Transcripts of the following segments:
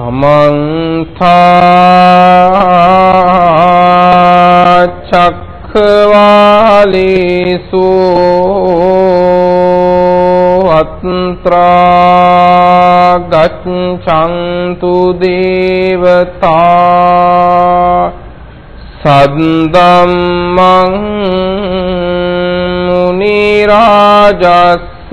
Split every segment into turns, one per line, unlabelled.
සමන්තා චක්ඛවාලේසු අත්‍රා ගච්ඡන්තු දේවතා සද්දම්මං මුනි රාජස්ස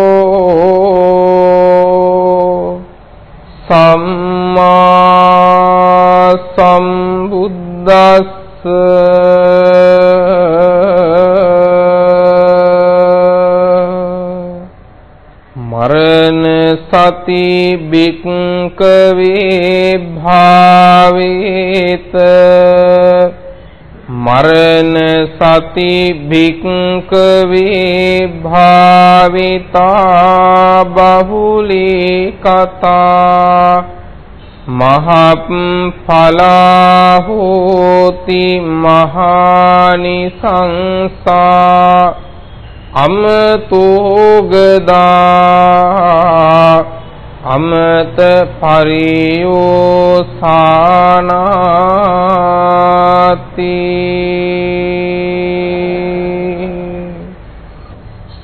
සම්මා සම්බුද්දස්ස। මරණ සති බික්කවේ භාවේත මරණ සති භික්කවේ භාවිතා බහුලී කතා මහප් ඵලා හෝති මහානි සංසා අමතෝගදා අමත පරියෝසානාති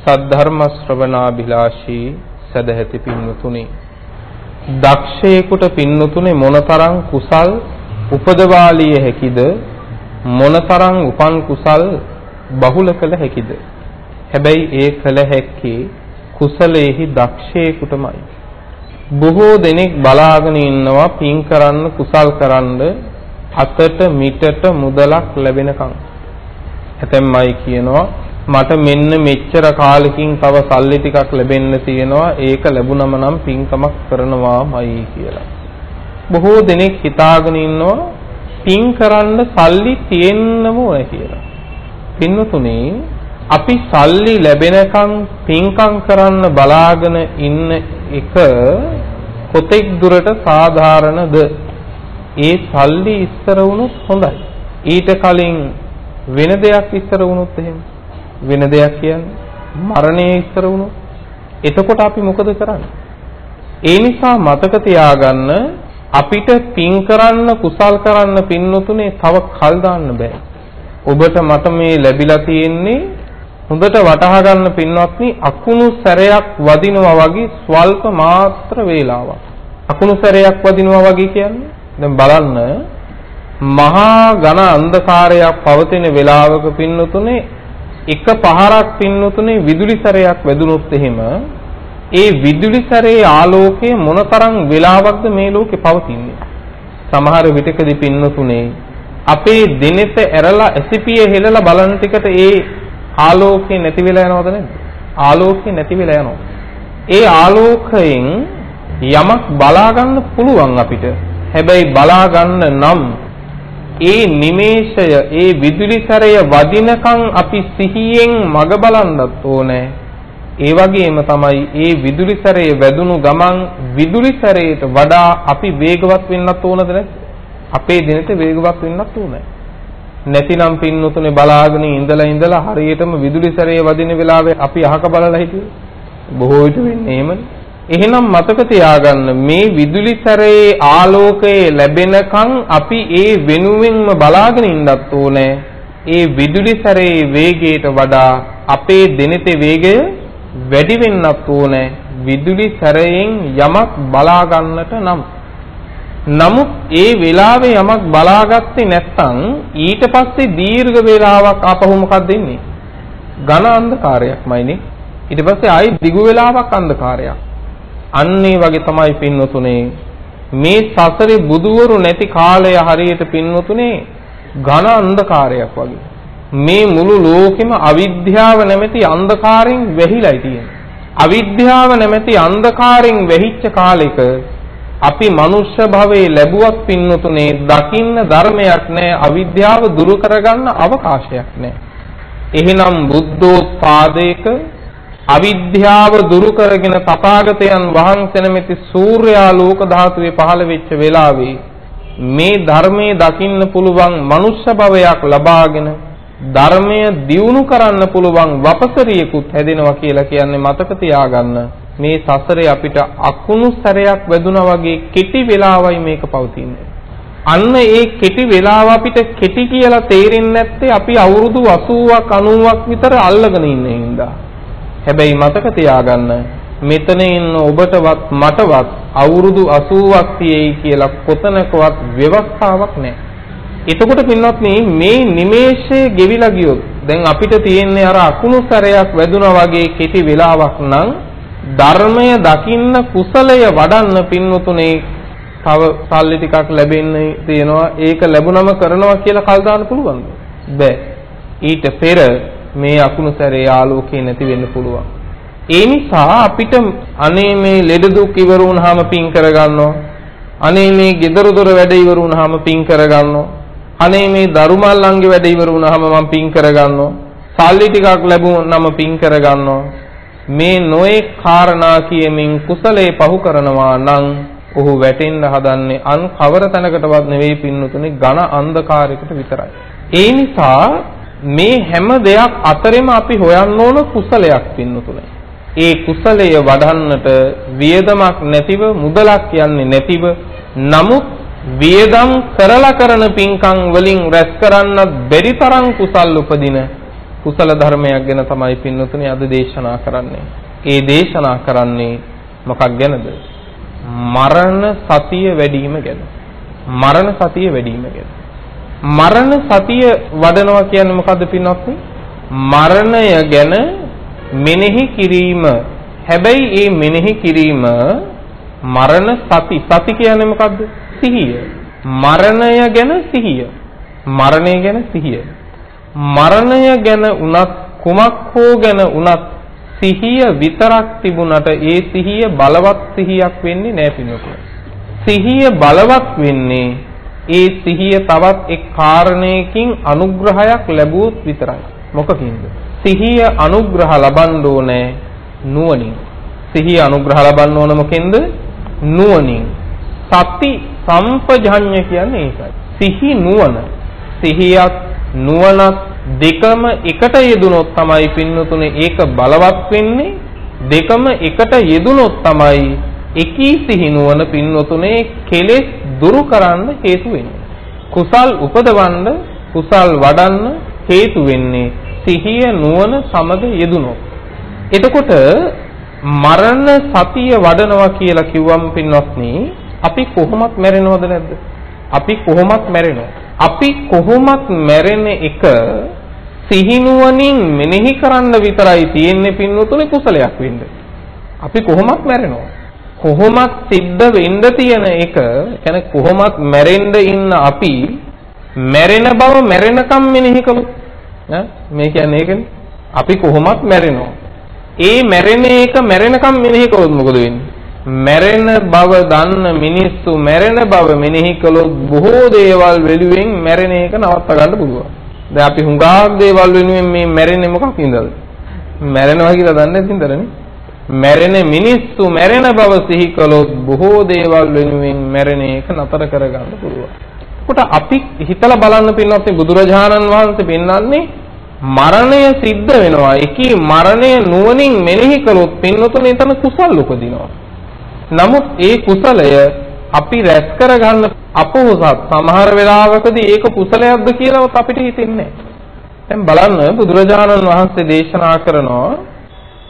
සද්ධර්ම ශ්‍රවණාභිලාෂී සදහැති පින්වතුනි. දක්ෂයෙකුට පින්වතුනි මොනතරම් කුසල් උපදවාලිය හැකිද? මොනතරම් උපන් කුසල් බහුල කළ හැකිද? හැබැයි ඒ කළ හැක්කේ කුසලයේහි දක්ෂයෙකුටමයි. බොහෝ දෙනෙක් බලාගෙන ඉන්නවා පින් කරන්න කුසල් කරන්න අතට මිටට මුදලක් ලැබෙනකම්. ඇතැම්මයි කියනවා මට මෙන්න මෙච්චර කාලෙකින් තව සල්ලි ටිකක් ලැබෙන්න තියෙනවා ඒක ලැබුණම නම් පින්කමක් කරනවාමයි කියලා. බොහෝ දෙනෙක් හිතාගෙන ඉන්නවා පින් කරන්න සල්ලි තියෙන්නම ඕන කියලා. පින්වතුනි අපි සල්ලි ලැබෙනකන් පින්කම් කරන්න බලාගෙන ඉන්න එක කොතෙක් දුරට සාධාරණද? ඒ සල්ලි ඉස්සර වුණොත් හොඳයි. ඊට කලින් වෙන දෙයක් ඉස්සර වුණොත් එහෙම වෙන දෙයක් කියන්නේ මරණය ඉස්සර වුණොත් එතකොට අපි මොකද කරන්නේ? ඒ නිසා මතක තියාගන්න අපිට පින් කරන්න කුසල් කරන්න පින්නතුනේ තව කල් දාන්න බෑ. ඔබට මට මේ ලැබිලා තියෙන්නේ හොඳට වටහා ගන්න පින්වත්නි අකුණු සැරයක් වදිනවා වගේ ස්වල්ප මාත්‍ර වේලාවක්. අකුණු සැරයක් වදිනවා වගේ කියන්නේ දැන් බලන්න මහා ඝන අන්ධකාරයක් පවතින වෙලාවක පින්නතුනේ එක පහරක් පින්නතුනේ විදුලි සැරයක් වැදුනොත් එහෙම ඒ විදුලි සැරේ ආලෝකය මොනතරම් වෙලාවක්ද මේ ලෝකේ පවතින්නේ? සමහර විටකදී පින්නතුනේ අපේ දිනෙත ඇරලා ඇසිපිය හෙලලා බලන ටිකට ඒ ආලෝකය නැති වෙලා යනවද නැද්ද? ආලෝකය නැති වෙලා යනවා. ඒ ආලෝකයෙන් යමක් බලා ගන්න පුළුවන් අපිට. හැබැයි බලා ගන්න නම් ඒ නිමේෂය ඒ විදුලි සැරය වදිනකන් අපි සිහියෙන් මග බලන්නත් ඕනේ ඒ වගේම තමයි ඒ විදුලි සැරේ වැදුණු ගමන් විදුලි සැරේට වඩා අපි වේගවත් වෙන්නත් ඕනද නැද්ද අපේ දිනට වේගවත් වෙන්නත් ඕනේ. නැතිනම් පින්නතුනේ බලාගෙන ඉඳලා ඉඳලා හරියටම විදුලි සැරේ වදින වෙලාවේ අපි අහක බලලා හිටියේ. බොහෝ විට වෙන්නේ එහෙමනේ. එහෙනම් මතක තියාගන්න මේ විදුලි සැරේ ආලෝකය ලැබෙනකන් අපි ඒ වෙනුවෙන්ම බලාගෙන ඉන්නත් ඕනේ. ඒ විදුලි සැරේ වේගයට වඩා අපේ දෙනෙතේ වේගය වැඩි වෙන්නත් ඕනේ. විදුලි සැරයෙන් යමක් බලා ගන්නට නම් නමුත් ඒ වෙලාවේ යමක් බලාගත්තේ නැත්නම් ඊට පස්සේ දීර්ඝ වේලාවක් ආපහු මොකක්ද ඉන්නේ? ඝන අන්ධකාරයක්මයිනේ. ඊට පස්සේ ආයි දිගු වේලාවක් අන්ධකාරයක්. අන්න ඒ වගේ තමයි පින්වතුනේ මේ සසරේ බුදුවරු නැති කාලය හරියට පින්වතුනේ ඝන අන්ධකාරයක් වගේ. මේ මුළු ලෝකෙම අවිද්‍යාව නැමැති අන්ධකාරයෙන් වැහිලායි තියෙන්නේ. අවිද්‍යාව නැමැති අන්ධකාරයෙන් වැහිච්ච කාලෙක අපි මනුෂ්‍ය භවයේ ලැබුවත් පින්නතුනේ දකින්න ධර්මයක් නැහැ අවිද්‍යාව දුරු කරගන්න අවකාශයක් නැහැ. එහෙනම් බුද්ධෝත්පාදයක අවිද්‍යාව දුරු කරගෙන තථාගතයන් වහන්සේ නැමැති සූර්යා ලෝක ධාතුවේ පහළ වෙච්ච වෙලාවේ මේ ධර්මයේ දකින්න පුළුවන් මනුෂ්‍ය භවයක් ලබාගෙන ධර්මය දියුණු කරන්න පුළුවන් වපසරියෙකුත් හැදෙනවා කියලා කියන්නේ මතක තියාගන්න මේ සසරේ අපිට අකුණු සැරයක් වැදුනා වගේ කෙටි වෙලාවයි මේක පවතින්නේ. අන්න ඒ කෙටි වෙලාව අපිට කෙටි කියලා තේරෙන්නේ නැත්තේ අපි අවුරුදු 80ක් 90ක් විතර අල්ලගෙන ඉන්න හින්දා. හැබැයි මතක තියාගන්න මෙතන ඉන්න ඔබටවත් මටවත් අවුරුදු 80ක් තියෙයි කියලා කොතනකවත් ව්‍යවස්ථාවක් නැහැ. එතකොට පින්වත්නි මේ නිමේෂයේ ගෙවිලා ගියොත් දැන් අපිට තියෙන්නේ අර අකුණු සැරයක් වැදුනා වගේ කෙටි වෙලාවක් නම් ධර්මය දකින්න කුසලය වඩන්න පින්වතුනේ තව සල්ලි ටිකක් ලැබෙන්න තියෙනවා. ඒක ලැබුණම කරනවා කියලා කල් දාන්න පුළුවන්ද? බෑ. ඊට පෙර මේ අකුණු සැරේ ආලෝකේ නැති වෙන්න පුළුවන් ඒ නිසා අපිට අනේ මේ ලෙඩ දුක් ඉවර වුණාම පින් කරගන්නවා අනේ මේ gedara dora වැඩ ඉවර වුණාම පින් කරගන්නවා අනේ මේ දරුමල්ලන්ගේ වැඩ ඉවර වුණාම මම පින් කරගන්නවා. සල්ලි ටිකක් ලැබුණාම පින් කරගන්නවා. මේ නොයේ කාරණා කියමින් කුසලයේ පහු කරනවා නම් ඔහු වැටෙන්න හදන්නේ අන් කවර තැනකටවත් නෙවෙයි පින්නතුනේ ඝන අන්ධකාරයකට විතරයි. ඒ නිසා මේ හැම දෙයක් අතරෙම අපි හොයන්න ඕන කුසලයක් පින්නතුනේ. ඒ කුසලය වඩන්නට වියදමක් නැතිව මුදලක් යන්නේ නැතිව නමුත් වියදම් කරලා කරන පින්කම් වලින් රැස් කරන්න බැරි තරම් කුසල් උපදින කුසල ධර්මයක් ගැන තමයි පින්නතුනි අද දේශනා කරන්නේ. ඒ දේශනා කරන්නේ මොකක් ගැනද? මරණ සතිය වැඩිම ගැන. මරණ සතිය වැඩිම ගැන. මරණ සතිය වඩනවා කියන්නේ මොකද්ද පින්වත්නි? මරණය ගැන මෙනෙහි කිරීම. හැබැයි මේ මෙනෙහි කිරීම මරණ සති සති කියන්නේ මොකද්ද? සිහිය. මරණය ගැන සිහිය. මරණය ගැන සිහිය. මරණය ගැන උනත් කුමක් හෝ ගැන උනත් සිහිය විතරක් තිබුණට ඒ සිහිය බලවත් සිහියක් වෙන්නේ නැහැ පින්නතුනේ. සිහිය බලවත් වෙන්නේ ඒ සිහිය තවත් එක් කාරණයකින් අනුග්‍රහයක් ලැබුවොත් විතරයි. මොකකින්ද? සිහිය අනුග්‍රහ ලබන්න ඕනේ නුවණින්. සිහිය අනුග්‍රහ ලබන්න ඕන මොකෙන්ද? නුවණින්. සති සම්පජඤ්ඤ කියන්නේ ඒකයි. සිහි නුවණ. සිහියත් නුවණත් දෙකම එකට යෙදුනොත් තමයි පින්නතුනේ ඒක බලවත් වෙන්නේ. දෙකම එකට යෙදුනොත් තමයි එකී සිහි නුවණ පින්නතුනේ කෙලෙස් දුරු කරන්න හේතු වෙන්නේ. කුසල් උපදවන්න කුසල් වඩන්න හේතු වෙන්නේ සිහිය නුවණ සමග යෙදුනොත්. එතකොට මරණ සතිය වඩනවා කියලා කිව්වම් පින්වත්නි අපි කොහොමත් මැරෙනවද නැද්ද? අපි කොහොමත් මැරෙනවා. අපි කොහොමත් මැරෙන එක සිහිනුවණින් මෙනෙහි කරන්න විතරයි තියෙන්නේ පින්වතුනි කුසලයක් වෙන්න. අපි කොහොමත් මැරෙනවා. කොහොමත් සිද්ධ වෙන්න තියෙන එක කියන්නේ කොහොමත් මැරෙන්න ඉන්න අපි මැරෙන බව මැරෙනකම් මෙනෙහි කළොත් ඈ මේ කියන්නේ ඒකනේ. අපි කොහොමත් මැරෙනවා. ඒ මැරෙන එක මැරෙනකම් මෙනෙහි කළොත් මොකද වෙන්නේ? මැරෙන බව දන්න මිනිස්සු මැරෙන බව මෙනෙහි කළොත් බොහෝ දේවල් වෙනුවෙන් මැරෙන එක නවත්ත ගන්න පුළුවන්. දැන් අපි හුඟක් දේවල් වෙනුවෙන් මේ මැරෙන්නේ මොකක් හින්දාද? මැරෙනවා කියලා දන්නේ නැති හින්දානේ. මැරෙන මිනිස්සු මැරෙන බව සිහි කළොත් බොහෝ දේවල් වෙනුවෙන් මැරෙන එක නතර කරගන්න පුළුවන්. කොට අපි හිතලා බලන්න පින්නත් බුදුරජාණන් වහන්සේ පෙන්වන්නේ මරණය සිද්ධ වෙනවා. එකී මරණය නුවණින් මෙනෙහි කළොත් පින්නතුනේ එතන කුසල් උපදිනවා. නමුත් ඒ කුසලය අපි රැස් කරගන්න අපොහසත් සමහර වෙලාවකදී ඒක කුසලයක්ද කියලාවත් අපිට හිතෙන්නේ දැන් බලන්න බුදුරජාණන් වහන්සේ දේශනා කරනවා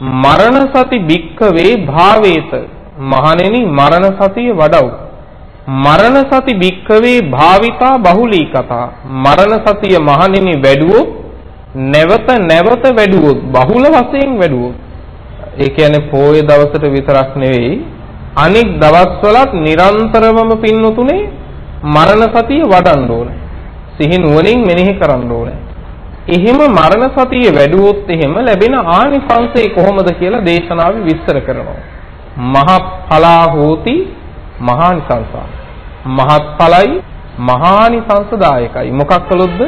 මරණ සති භික්ඛවේ භාවේත මහණෙනි මරණ සතිය වඩව් මරණ සති භික්ඛවේ භාවිතා බහුලී කතා මරණ සතිය මහණෙනි වැඩුවොත් නැවත නැවත වැඩුවොත් බහුල වශයෙන් වැඩුවොත් ඒ කියන්නේ පොයේ දවසට විතරක් නෙවෙයි අනික් දවස්වලත් නිරන්තරවම පින්නතුනේ මරණ සතිය වඩන්න ඕනේ. සිහි නුවණින් මෙනෙහි කරන්න ඕනේ. එහෙම මරණ සතිය වැඩුවොත් එහෙම ලැබෙන ආනිසංසය කොහොමද කියලා දේශනාවේ විස්තර කරනවා. මහඵලා හෝති මහානිසංසා. මහත්ඵලයි මහානිසංසදායකයි. මොකක් කළොත්ද?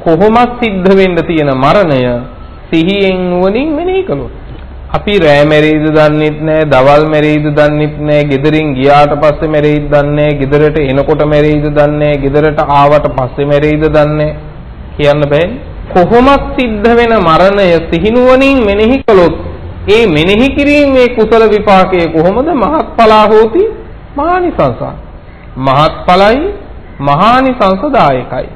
කොහොමත් සිද්ධ වෙන්න තියෙන මරණය සිහියෙන් නුවණින් මෙනෙහි කළොත්. අපි රෑ මැරෙයිද දන්නෙත් නෑ, දවල් මැරෙයිද දන්නෙත් නෑ, ගෙදරින් ගියාට පස්සේ මැරෙයිද දන්නේ නෑ, ගෙදරට එනකොට මැරෙයිද දන්නේ නෑ, ගෙදරට ආවට පස්සේ මැරෙයිද දන්නේ කියන්න බෑනේ. කොහොමත් සිද්ධ වෙන මරණය සිහිනුවණින් මෙනෙහි කළොත් ඒ මෙනෙහි කිරීමේ කුසල විපාකයේ කොහොමද මහත්ඵලා හෝති මහානිසංසා මහත්ඵලයි මහානිසංසදායකයි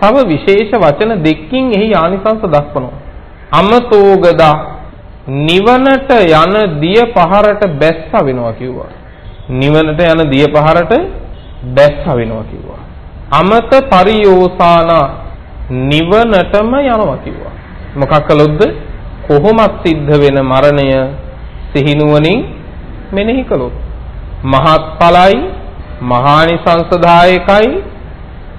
තව විශේෂ වචන දෙකකින් එහි ආනිසංස දක්වනවා අමතෝගදා නිවනට යන දිය පහරට බැස්ස වෙනවා කිව්වා. නිවනට යන දිය පහරට බැස්ස වෙනවා කිව්වා. අමත පරියෝසාන නිවනටම යනවා කිව්වා. මොකක් කළොත්ද? කොහොමත් සිද්ධ වෙන මරණය සිහිනුවණින් මෙනෙහි කළොත්. මහත්ඵලයි මහානිසංසදායකයි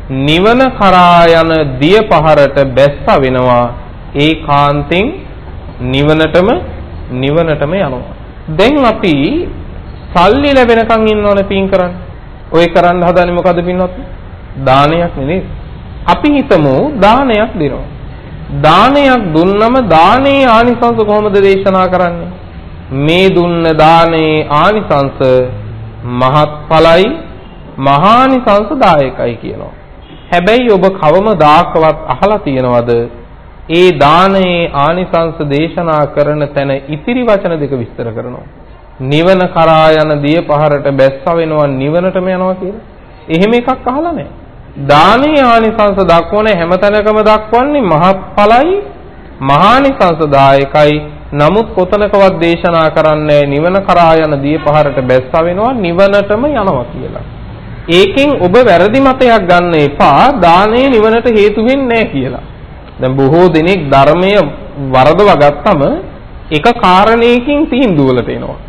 නිවන කරා යන දිය පහරට බැස්ස වෙනවා ඒකාන්තෙන් නිවනටම නිවනටම යනවා. දැන් අපි සල්ලි ලැබෙනකන් ඉන්නවනේ පින් කරන්න. ඔය කරන්න හදන්නේ මොකද පින්වත්? දානයක් නෙවෙයි. අපි හිතමු දානයක් දෙනවා. දානයක් දුන්නම දානේ ආනිසංස කොහොමද දේශනා කරන්නේ? මේ දුන්න දානේ ආනිසංස මහත්ඵලයි මහානිසංසදායකයි කියනවා. හැබැයි ඔබ කවම දාකවත් අහලා තියෙනවද ඒ දානයේ ආනිසංස දේශනා කරන තැන ඉතිරි වචන දෙක විස්තර කරනවා. නිවන කරා යන දිය පහරට බැස්ස වෙනවා නිවනටම යනවා කියලා. එහෙම එකක් අහලා නැහැ. දානයේ ආනිසංස දක්වන හැමතැනකම දක්වන්නේ මහත්ඵලයි මහානිසංසදායකයි. නමුත් කොතනකවත් දේශනා කරන්නේ නිවන කරා යන දිය පහරට බැස්ස වෙනවා නිවනටම යනවා කියලා. ඒකෙන් ඔබ වැරදි මතයක් ගන්න එපා දානයේ නිවනට හේතු වෙන්නේ නැහැ කියලා. දැන් බොහෝ දෙනෙක් ධර්මය වරදවා ගත්තම එක කාරණයකින් තීන්දුවලට එනවා.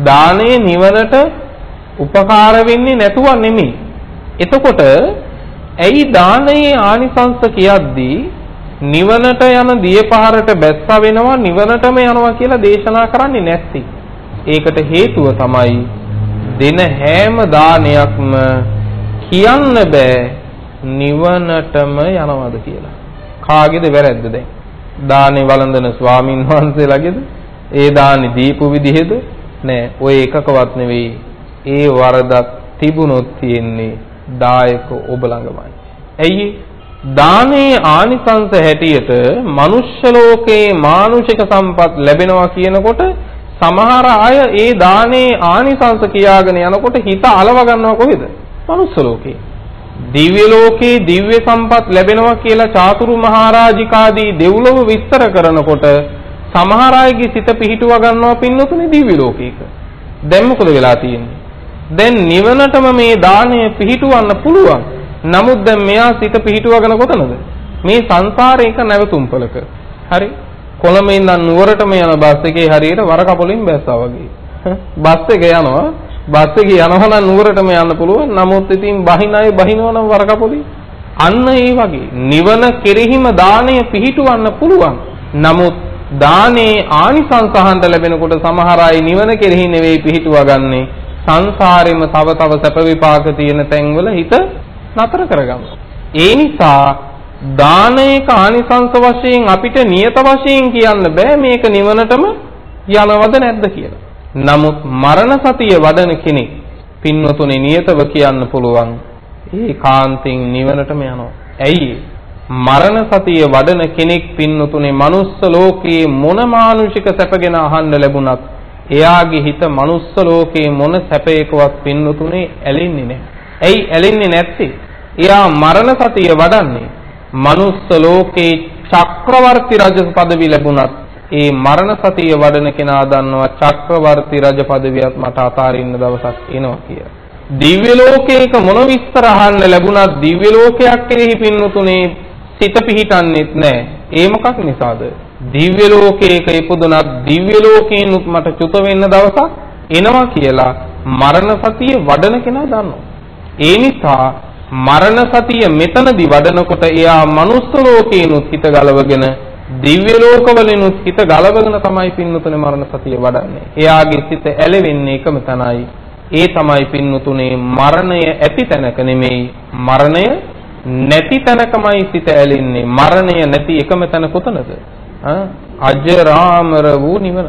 දානය නිවනට උපකාර වෙන්නේ නැතුව නෙමෙයි. එතකොට ඇයි දානයේ ආනිසංස කියද්දී නිවනට යන දියපහරට බැස්ස වෙනවා නිවනටම යනවා කියලා දේශනා කරන්නේ නැත්තේ. ඒකට හේතුව තමයි දෙන හැම දානයක්ම කියන්න බෑ නිවනටම යනවද කියලා. කාගේද වැරැද්ද දැන්? දානේ වළඳන ස්වාමින් වහන්සේලාගේද? ඒ දානේ දීපු විදිහද? නෑ. ඔය එකකවත් නෙවෙයි. ඒ වරදක් තිබුණොත් තියෙන්නේ දායක ඔබ ළඟමයි. ඇයි? දානේ ආනිසංස හැටියට මනුෂ්‍ය ලෝකේ මානුෂික සම්පත් ලැබෙනවා කියනකොට සමහර අය ඒ දානේ ආනිසංස කියාගෙන යනකොට හිත අලව ගන්නවා කොහෙද? මනුස්ස ලෝකේ. දිව්‍ය ලෝකේ දිව්‍ය සම්පත් ලැබෙනවා කියලා චාතුරු මහරජිකාදී දෙව්ලොව විස්තර කරනකොට සමහර අයගේ සිත පිහිටුව ගන්නවා පින්නතුනේ දිව්‍ය ලෝකයක. දැන් මොකද වෙලා තියෙන්නේ? දැන් නිවනටම මේ දාණය පිහිටුවන්න පුළුවන්. නමුත් දැන් මෙයා සිත පිහිටුවගෙන කොතනද? මේ සංසාරේක නැවතුම්පලක. හරි? කොළඹ ඉඳන් නුවරටම යන බස් එකේ හරියට වර කපොලින් බැස්සා වගේ. බස් එක යනවා බස් එකේ යනවා නම් නුවරටම යන්න පුළුවන්. නමුත් ඉතින් බහින අය බහිනවා නම් වරකපොලි. අන්න ඒ වගේ නිවන කෙරෙහිම දාණය පිහිටවන්න පුළුවන්. නමුත් දානේ ආනිසංස අහන්න ලැබෙනකොට සමහර අය නිවන කෙරෙහි නෙවෙයි පිහිටුවගන්නේ. සංසාරෙම තව තව සැප විපාක තියෙන තැන්වල හිත නතර කරගන්නවා. ඒ නිසා දානයක ආනිසංස වශයෙන් අපිට නියත වශයෙන් කියන්න බෑ මේක නිවනටම යනවද නැද්ද කියලා. නමුත් මරණ සතිය වඩන කෙනෙක් පින්වතුනි නියතව කියන්න පුළුවන් ඒකාන්තයෙන් නිවනටම යනවා. ඇයි? මරණ සතිය වඩන කෙනෙක් පින්නතුනේ manuss ලෝකයේ මොන මානුෂික සැපගෙන අහන්න ලැබුණත් එයාගේ හිත manuss ලෝකයේ මොන සැපයකවත් පින්නතුනේ ඇලෙන්නේ නැහැ. ඇයි ඇලෙන්නේ නැත්තේ? එයා මරණ සතිය වඩන්නේ manuss ලෝකේ චක්‍රවර්ති රජ පදවි ලැබුණත් ඒ මරණ සතිය වඩන කෙනා දන්නවා චක්‍රවර්ති රජ පදවියත් මට අතාරින්න දවසක් එනවා කියලා. දිව්‍ය ලෝකයක මොන විස්තර අහන්න ලැබුණත් දිව්‍ය ලෝකයක් කෙරෙහි පින්නතුනේ සිත පිහිටන්නේත් නැහැ. ඒ මොකක් නිසාද? දිව්‍ය ලෝකයක ඉපදුනත් දිව්‍ය ලෝකේනුත් මට චුත වෙන්න දවසක් එනවා කියලා මරණ සතිය වඩන කෙනා දන්නවා. ඒ නිසා මරණ සතිය මෙතනදී වඩනකොට එයා මනුස්ස ලෝකේනුත් හිත ගලවගෙන දිව්‍ය ලෝකවලිනුත් හිත ගලවගෙන තමයි පින්නතුනේ මරණ සතිය වඩන්නේ. එයාගේ සිත ඇලෙවෙන්නේ එකම තනයි. ඒ තමයි පින්නතුනේ මරණය ඇති තැනක නෙමෙයි මරණය නැති තැනකමයි සිත ඇලෙන්නේ. මරණය නැති එකම තැන කොතනද? අජරාමර වූ නිවන.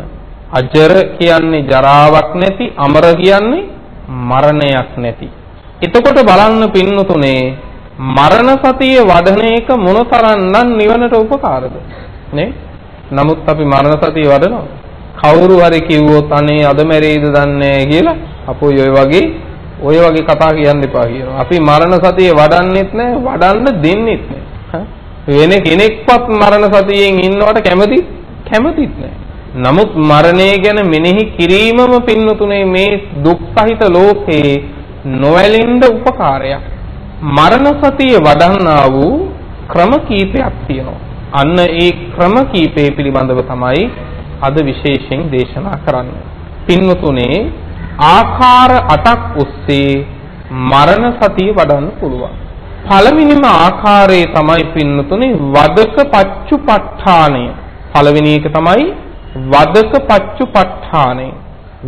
අජර කියන්නේ ජරාවක් නැති, අමර කියන්නේ මරණයක් නැති. එතකොට බලන්න පින්නතුනේ මරණ සතිය වඩන එක මොනතරම්නම් නිවනට උපකාරද? නේ? නමුත් අපි මරණ සතිය වඩනවා. කවුරු හරි කිව්වොත් අනේ අද මැරෙයිද දන්නේ කියලා අපෝයි ඔය වගේ ඔය වගේ කතා කියන්න එපා කියනවා. අපි මරණ සතිය වඩන්නෙත් නැහැ වඩන්න දෙන්නෙත් නැහැ. වෙන කෙනෙක්වත් මරණ සතියෙන් ඉන්නවට කැමති කැමතිත් නැහැ නමුත් මරණය ගැන මෙනෙහි කිරීමම පින්නතුනේ මේ දුක් සහිත ලෝකේ නොඇලෙන්න උපකාරයක්. මරණ සතිය වඩන්නා වූ ක්‍රම කීපයක් තියෙනවා. අන්න ඒ ක්‍රම කීපය පිළිබඳව තමයි අද විශේෂයෙන් දේශනා කරන්නේ. පින්වතුනේ ආකාර 8ක් ඔස්සේ මරණ සතිය වඩන්න පුළුවන්. පළවෙනිම ආකාරයේ තමයි පින්නතුනේ වදක පච්චුපට්ඨානය. පළවෙනි එක තමයි වදක පච්චුපට්ඨානය.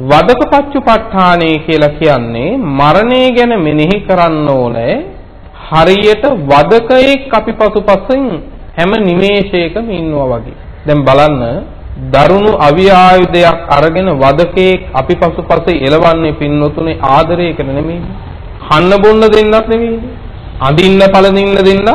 වදකපච්චුපට්ඨානේ කියලා කියන්නේ මරණය ගැන මෙනෙහි කරන්න ඕනේ හරියට වදකයෙක් අපි පසුපසින් හැම නිමේෂයකම ඉන්නවා වගේ. දැන් බලන්න දරුණු අවිආයුධයක් අරගෙන වදකයෙක් අපි පසුපස එලවන්නේ පින්නතුනේ ආදරයකට නෙමෙයි. කන්න බොන්න දෙන්නත් නෙමෙයි. අඳින්න පළඳින්න දෙන්නත්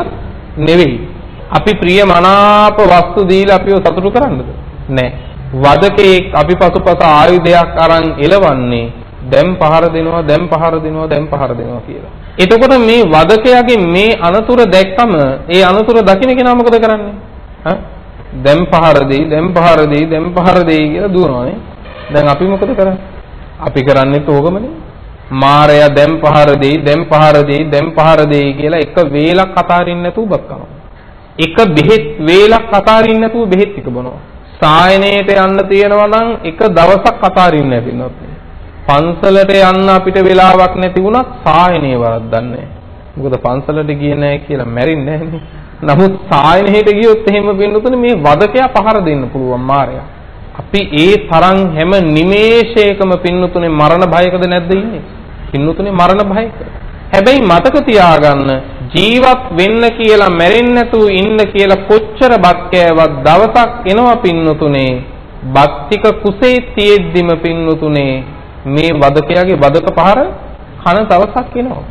නෙවෙයි. අපි ප්‍රිය මනාප වස්තු දීලා අපිව සතුටු කරන්නද? නැහැ. වදකෙක් අපි පසුපස ආයුධයක් අරන් එලවන්නේ දැන් පහර දෙනවා දැන් පහර දෙනවා දැන් පහර දෙනවා කියලා. එතකොට මේ වදකයාගේ මේ අනතුර දැක්කම ඒ අනතුර දකින්න කෙනා මොකද කරන්නේ? ඈ දැන් පහර දෙයි දැන් පහර දෙයි දැන් පහර දෙයි කියලා දුවනවානේ. දැන් අපි මොකද කරන්නේ? අපි කරන්නේ ඕකමනේ. මාරයා දැන් පහර දෙයි දැන් පහර දෙයි දැන් පහර දෙයි කියලා එක වේලක් අතාරින්න නැතුව බත් කනවා. එක බෙහෙත් වේලක් අතාරින්න නැතුව බෙහෙත් ටික බොනවා. සායනයට යන්න තියෙනවා නම් එක දවසක් අතාරින්න පින්නොත් පන්සලට යන්න අපිට වෙලාවක් නැති වුණත් සායනය වරද්දන්නේ මොකද පන්සලට ගියේ නැහැ කියලා මැරෙන්නේ නැහනේ නමුත් සායනයට ගියොත් එහෙම පින්නතුනේ මේ වදකයා පහර දෙන්න පුළුවන් මායя අපි ඒ තරම් හැම නිමේෂයකම පින්නතුනේ මරණ භයකද නැද්ද ඉන්නේ? පින්නතුනේ මරණ භයක හැබැයි මතක තියාගන්න ජීවත් වෙන්න කියලා මැරෙන්න නැතුව ඉන්න කියලා කොච්චර බත් කෑවත් දවසක් එනවා පින්නතුනේ. බත් ටික කුසේ තියෙද්දිම පින්නතුනේ මේ වදකයාගේ වදක පහර කන දවසක් එනවා.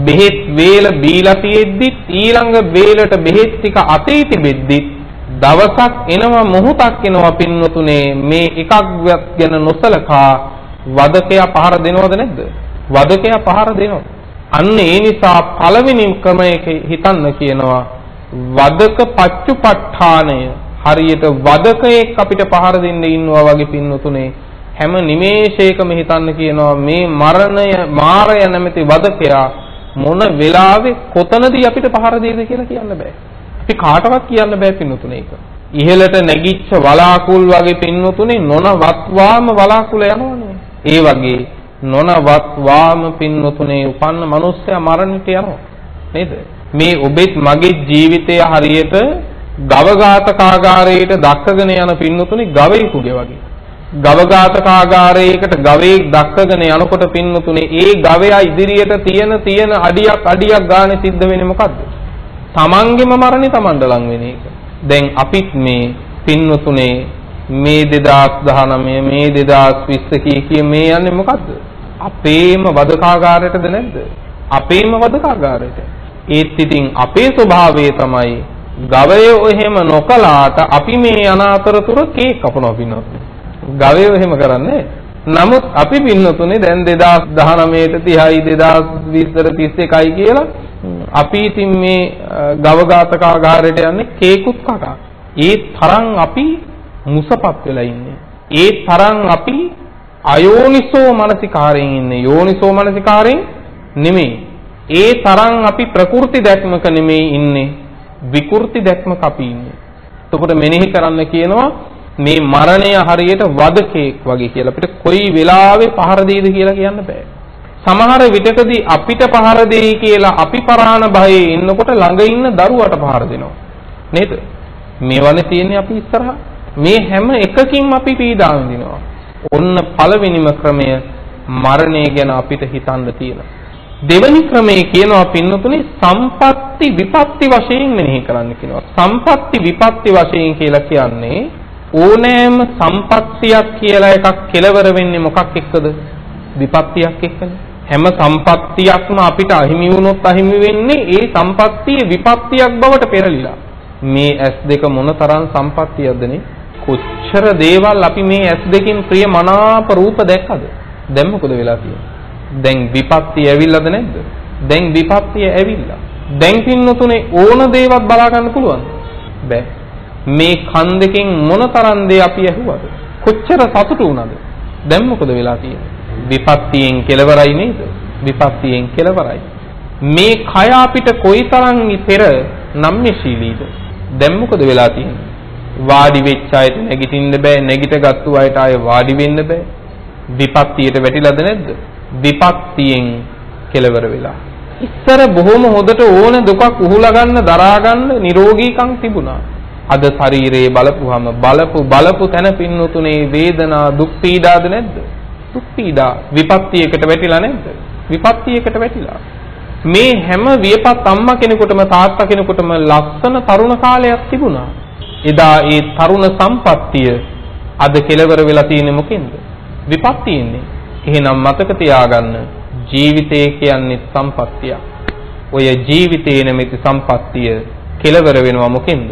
බෙහෙත් වේල බීලා තියෙද්දි ඊළඟ වේලට බෙහෙත් ටික අතේ තිබෙද්දි දවසක් එනවා මොහොතක් එනවා පින්නතුනේ මේ එකක් ගැන නොසලකා වදකයා පහර දෙනවද නැද්ද? වදකයා පහර දෙනවා අන්න ඒ නිසා පළවෙනි ක්‍රමයක හිතන්න කියනවා වදක පච්චුපට්ඨානය හරියට වදකයෙක් අපිට පහර දෙන්න ඉන්නවා වගේ පින්නතුනේ හැම නිමේෂයකම හිතන්න කියනවා මේ මරණය මාරය නැමැති වදකයා මොන වෙලාවෙ කොතනදී අපිට පහර දෙයිද කියලා කියන්න බෑ. අපි කාටවත් කියන්න බෑ පින්නතුනේ ඒක. ඉහළට නැගිච්ච වලාකුල් වගේ පින්නතුනේ නොනවත්වාම වලාකුල යනවනේ. ඒ වගේ නොනවත්වාම පින්වතුනේ උපන්න මිනිස්සයා මරණයට යනවා. නේද? මේ ඔබෙත් මගේ ජීවිතය හරියට ගවඝාතකාගාරයට දක්කගෙන යන පින්වතුනේ ගවයෙකුගේ වගේ. ගවඝාතකාගාරයකට ගවයෙක් දක්කගෙන යනකොට පින්වතුනේ ඒ ගවයා ඉදිරියට තියෙන තියෙන අඩියක් අඩියක් ගානේ සිද්ධ වෙන්නේ මොකද්ද? තමන්ගේම මරණේ තමන්ට ලං වෙන එක. දැන් අපිත් මේ පින්වතුනේ මේ 2019 මේ 2020 කී කී මේ යන්නේ මොකද්ද? අපේම වදකාගාරයටද නැද්ද? අපේම වදකාගාරයට. ඒත් ඉතින් අපේ ස්වභාවය තමයි ගවයෝ එහෙම නොකලාට අපි මේ අනාතරතුර කේක් කපනවා පින්නොත්. ගවයෝ එහෙම කරන්නේ නමුත් අපි පින්නතුනේ දැන් 2019ට 30යි 2020ට 31යි කියලා අපි ඉතින් මේ ගව ඝාතකාගාරයට යන්නේ කේකුත් කකා. ඒ තරම් අපි මුසපත් වෙලා ඉන්නේ. ඒ තරම් අපි අයෝනිසෝ මනසිකාරයෙන් ඉන්නේ. යෝනිසෝ මනසිකාරයෙන් නෙමෙයි. ඒ තරම් අපි ප්‍රකෘති දැක්මක නෙමෙයි ඉන්නේ. විකෘති දැක්මක අපි ඉන්නේ. එතකොට මෙනෙහි කරන්න කියනවා මේ මරණය හරියට වදකෙක් වගේ කියලා අපිට කොයි වෙලාවෙ පහර දෙයිද කියලා කියන්න බෑ. සමහර විටකදී අපිට පහර දෙයි කියලා අපි පරාණ භයේ ඉන්නකොට ළඟ ඉන්න දරුවට පහර දෙනවා. නේද? මේවනේ තියෙන්නේ අපි ඉස්සරහා. මේ හැම එකකින්ම අපි පීඩා විඳිනවා. ඔන්න පළවෙනිම ක්‍රමය මරණය ගැන අපිට හිතන්න තියෙනවා. දෙවැනි ක්‍රමයේ කියනවා පින්නතුනේ සම්පatti විපatti වශයෙන් මෙනෙහි කරන්න කියනවා. සම්පatti විපatti වශයෙන් කියලා කියන්නේ ඕනෑම සම්පත්තියක් කියලා එකක් කෙලවර වෙන්නේ මොකක් එක්කද? විපත්තියක් එක්කනේ. හැම සම්පත්තියක්ම අපිට අහිමි වුණොත් අහිමි වෙන්නේ ඒ සම්පත්තිය විපත්තියක් බවට පෙරලිලා. මේ S2 මොන තරම් සම්පත්තියක්ද නේ? කොච්චර දේවල් අපි මේ S2කින් ප්‍රිය මනාප රූප දැක්කද? දැන් මොකද වෙලා තියෙන්නේ? දැන් විපත්තිය ඇවිල්ලාද නැද්ද? දැන් විපත්තිය ඇවිල්ලා. දැන් පින්නතුනේ ඕන දේවත් බලා ගන්න පුළුවන්. බෑ. මේ කන් දෙකෙන් මොන තරම් දේ අපි ඇහුවද? කොච්චර සතුටු වුණාද? දැන් මොකද වෙලා තියෙන්නේ? විපත්තියෙන් කෙලවරයි නේද? විපත්තියෙන් කෙලවරයි. මේ කය අපිට කොයිතරම් පෙර නම්‍යශීලීද? දැන් මොකද වෙලා තියෙන්නේ? වාඩි වෙච්ච අයට නැගිටින්න බෑ, නැගිටගත්තු අයට ආය වාඩි වෙන්න බෑ. විපත්තියට වැටිලාද නැද්ද? විපත්තියෙන් කෙලවර වෙලා. ඉස්සර බොහොම හොදට ඕන දුකක් උහුලා ගන්න, දරා ගන්න නිරෝගීකම් තිබුණා. අද ශරීරයේ බලපුවම බලපු බලපු තැන පින්නතුනේ වේදනා දුක් පීඩාද නැද්ද? දුක් පීඩා විපත්තියකට වැටිලා නැද්ද? විපත්තියකට වැටිලා. මේ හැම වියපත් අම්මා කෙනෙකුටම තාත්තා කෙනෙකුටම ලස්සන තරුණ කාලයක් තිබුණා. එදා ඒ තරුණ සම්පත්තිය අද කෙලවර වෙලා තියෙන්නේ මොකෙන්ද? විපත්තියෙන්නේ. එහෙනම් මතක තියාගන්න ජීවිතය කියන්නේ සම්පත්තියක්. ඔය ජීවිතේ නැමැති සම්පත්තිය කෙලවර වෙනවා මොකෙන්ද?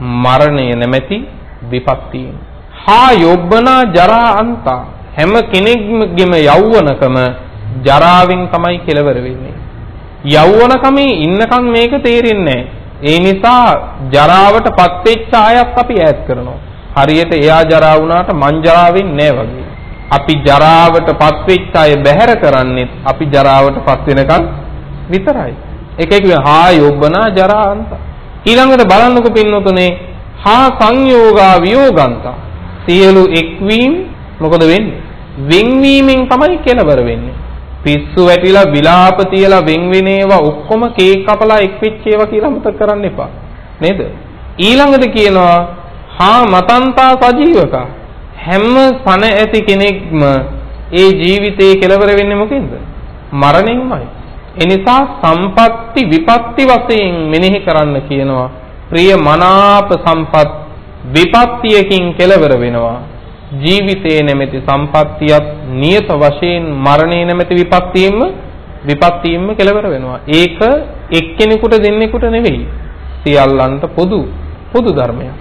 මරණය නැමැති විපත්තියෙන්. හා යොබ්බනා ජරා අන්තා හැම කෙනෙක්ගේම යෞවනකම ජරාවෙන් තමයි කෙලවර වෙන්නේ. යෞවනකමේ ඉන්නකම් මේක තේරෙන්නේ ඒ නිසා ජරාවටපත් වෙච්ච අයත් අපි ඈත් කරනවා. හරියට එයා ජරා වුණාට මං ජරා වෙන්නේ නැහැ අපි ජරාවටපත් වෙච්ච අය බැහැර කරන්නේ අපි ජරාවටපත් වෙනකන් විතරයි. එක එක හා යොබ්බනා ජරා අන්ත. ඊළඟට බලන්නකො පින්නතුනේ හා සංයෝගා වියෝගන්තා. සියලු එක්වීම මොකද වෙන්නේ? වෙන්වීමෙන් තමයි කෙලවර වෙන්නේ. පිස්සු වැටිලා විලාප තියලා වෙන් වෙන ඒවා ඔක්කොම කේක් කපලා එක් වෙච්ච ඒවා කියලා මතක කරන්න එපා. නේද? ඊළඟට කියනවා හා මතන්තා සජීවක හැම පණ ඇති කෙනෙක්ම ඒ ජීවිතේ කෙලවර වෙන්නේ මොකෙන්ද? මරණයෙන්මයි. එනිසා සම්පatti විපatti වශයෙන් මෙනෙහි කරන්න කියනවා. ප්‍රිය මනාප සම්පත් විපත්තියකින් කෙලවර වෙනවා. ජීවිතයේ නැමැති සම්පත්තියත් නියත වශයෙන් මරණය නැමැති විපත්තියෙම විපත්තියෙම කෙලවර වෙනවා. ඒක එක්කෙනෙකුට දෙන්නෙකුට නෙවෙයි. සියල්ලන්ට පොදු පොදු ධර්මයක්.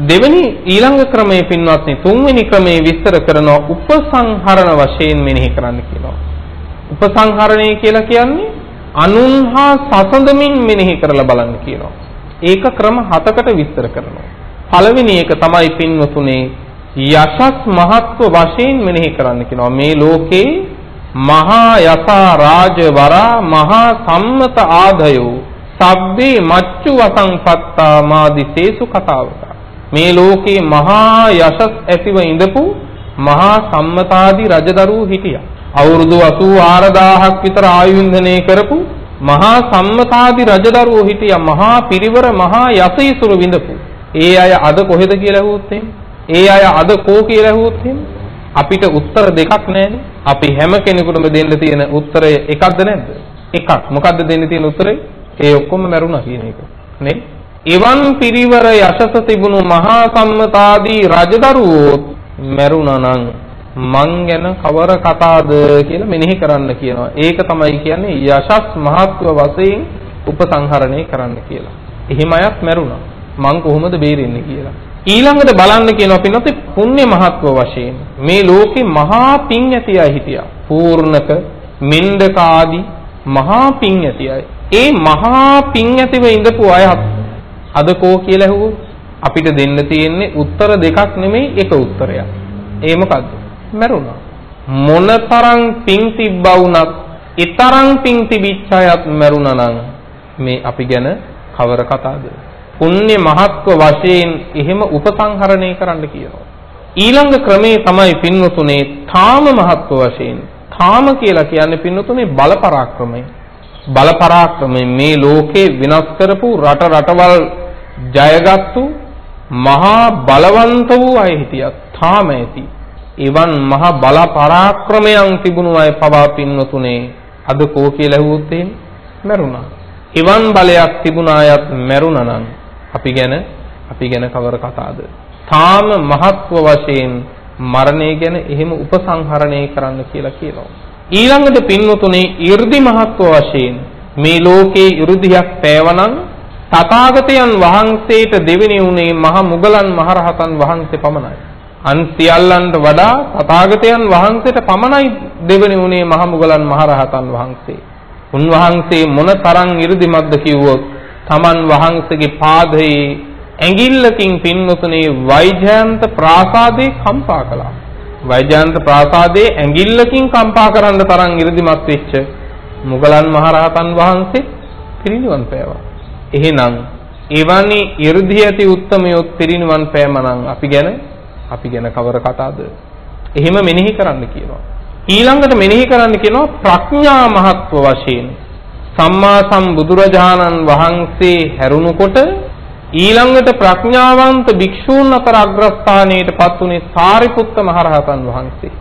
දෙවෙනි ඊළඟ ක්‍රමයේ පින්වත්නි තුන්වෙනි ක්‍රමයේ විස්තර කරන උපසංහරණ වශයෙන් මෙනෙහි කරන්න කියනවා. උපසංහරණය කියලා කියන්නේ අනුන්හා සසඳමින් මෙනෙහි කරලා බලන්න කියනවා. ඒක ක්‍රම හතකට විස්තර කරනවා. පළවෙනි එක තමයි පින්වතුනේ යසස් මහත්ව වශයෙන් මෙනෙහි කරන්න කියනවා. මේ ලෝකේ මහා යසා රාජ වරා මහා සම්මත ආදයෝ සබ්බේ මච්චු වසංපත්තා මාදිසේසු කතාවක. මේ ලෝකේ මහා යසස් ඇතිව ඉඳපු මහා සම්මතාදී රජදරුවෝ හිටියා. අවුරුදු 84000ක් විතර ආයු වින්දනය කරපු මහා සම්මතාදී රජදරුවෝ හිටියා. මහා පිරිවර මහා යසීසුරු විඳපු. ඒ අය අද කොහෙද? කියලා ඇහුවොත් එහෙම ඒ අය අද කෝ කියලා ඇහුවොත් එහෙම අපිට උත්තර දෙකක් නැහැනේ. අපි හැම කෙනෙකුටම දෙන්න තියෙන උත්තරය එකක්ද නැද්ද? එකක්. මොකද්ද දෙන්න තියෙන උත්තරේ? ඒ ඔක්කොම මැරුණා කියන එක. නේ? එවන් පිරිවර යශස තිබුණු මහා සම්මතාදී රජදරුවෝ මැරුණා නම් මං ගැන කවර කතාද කියලා මෙනෙහි කරන්න කියනවා. ඒක තමයි කියන්නේ යශස් මහත්ව වශයෙන් උපසංහරණය කරන්න කියලා. එහෙම අයත් මැරුණා. මං කොහොමද බේරෙන්නේ කියලා. ඊළඟට බලන්න කියනවා පින්නත් පුණ්‍ය මහත්ව වශයෙන් මේ ලෝකේ මහා පිං ඇති අය හිටියා. පූර්ණක, මින්දක ආදී මහා පිං ඇති අය. ඒ මහා පිං ඇතිව ඉඳපු අයත් අද කෝ කියලා ඇහුවෝ අපිට දෙන්න තියෙන්නේ උත්තර දෙකක් නෙමෙයි එක උත්තරයක්. ඒ මොකද්ද? මැරුණා. මොනතරම් පිං තිබ්බා වුණත් ඊතරම් පිං තිබිච්ච අයත් මැරුණා නම් මේ අපි ගැන කවර කතාවද? පුණ්‍ය මහත්ව වශයෙන් එහෙම උපසංහරණය කරන්න කියනවා. ඊළඟ ක්‍රමේ තමයි පින්වතුනේ තාම මහත්ව වශයෙන්. තාම කියලා කියන්නේ පින්වතුනේ බල පරාක්‍රමය. බල පරාක්‍රමය මේ ලෝකේ විනාශ කරපු රට රටවල් ජයගත්තු මහා බලවන්ත වූ අය හිටියත් තාම ඇති. එවන් මහා බල පරාක්‍රමයන් තිබුණු අය පවා පින්වතුනේ අද කෝ කියලා ඇහුවොත් එහෙම මැරුණා. එවන් බලයක් තිබුණ අයත් මැරුණා නම් අපි ගැන අපි ගැන කවර කතාවද? තාම මහත්ව වශයෙන් මරණය ගැන එහෙම උපසංහරණය කරන්න කියලා කියනවා. ඊළඟට පින්වතුනි 이르දි මහත්ව වශයෙන් මේ ලෝකේ 이르දියක් පෑවනම් තථාගතයන් වහන්සේට දෙවෙනි උනේ මහ මුගලන් මහරහතන් වහන්සේ පමණයි. අන් සියල්ලන්ට වඩා තථාගතයන් වහන්සේට පමණයි දෙවෙනි උනේ මහ මුගලන් මහරහතන් වහන්සේ. උන්වහන්සේ මොන තරම් 이르දිමත්ද කිව්වොත් තමන් වහන්සේගේ පාදයේ ඇඟිල්ලකින් පින්නතුනේ වෛජයන්ත ප්‍රාසාදේ කම්පා කළා. වෛජයන්ත ප්‍රාසාදේ ඇඟිල්ලකින් කම්පා කරන්න තරම් ඉරදිමත් වෙච්ච මුගලන් මහරහතන් වහන්සේ පිරිනිවන් පෑවා. එහෙනම් එවැනි 이르දී ඇති උත්මයොත් පිරිනිවන් පෑමනම් අපි ගැන අපි ගැන කවර කතාවද? එහෙම මෙනෙහි කරන්න කියනවා. ඊළඟට මෙනෙහි කරන්න කියනවා ප්‍රඥා මහත්ව වශයෙන් සම්මා සම්බුදුරජාණන් වහන්සේ හැරුණුකොට ඊළඟට ප්‍රඥාවන්ත භික්ෂූන් අතර අග්‍රස්ථානයට පත් උනේ සාරිපුත්ත මහරහතන් වහන්සේ.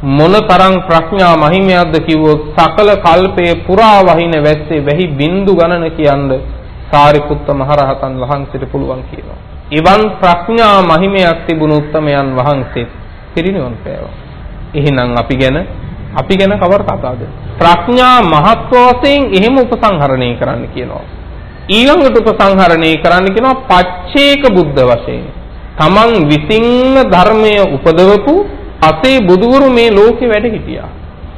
මොනතරම් ප්‍රඥා මහිමයක්ද කිව්වොත් සකල කල්පයේ පුරා වහින වැස්සේ වැහි බින්දු ගණන කියන්න සාරිපුත්ත මහරහතන් වහන්සේට පුළුවන් කියනවා. එවන් ප්‍රඥා මහිමයක් තිබුණු උත්තමයන් වහන්සේ පිරිනිවන් පෑවා. එහෙනම් අපි ගැන අපි ගැන කවර කතාවද? ප්‍රඥා මහත්ව වශයෙන් එහෙම උපසංහරණය කරන්න කියනවා. ඊළඟට උපසංහරණය කරන්න කියනවා පච්චේක බුද්ධ වශයෙන්. තමන් විසින්ම ධර්මය උපදවපු පසේ බුදුවරු මේ ලෝකේ වැඩ හිටියා.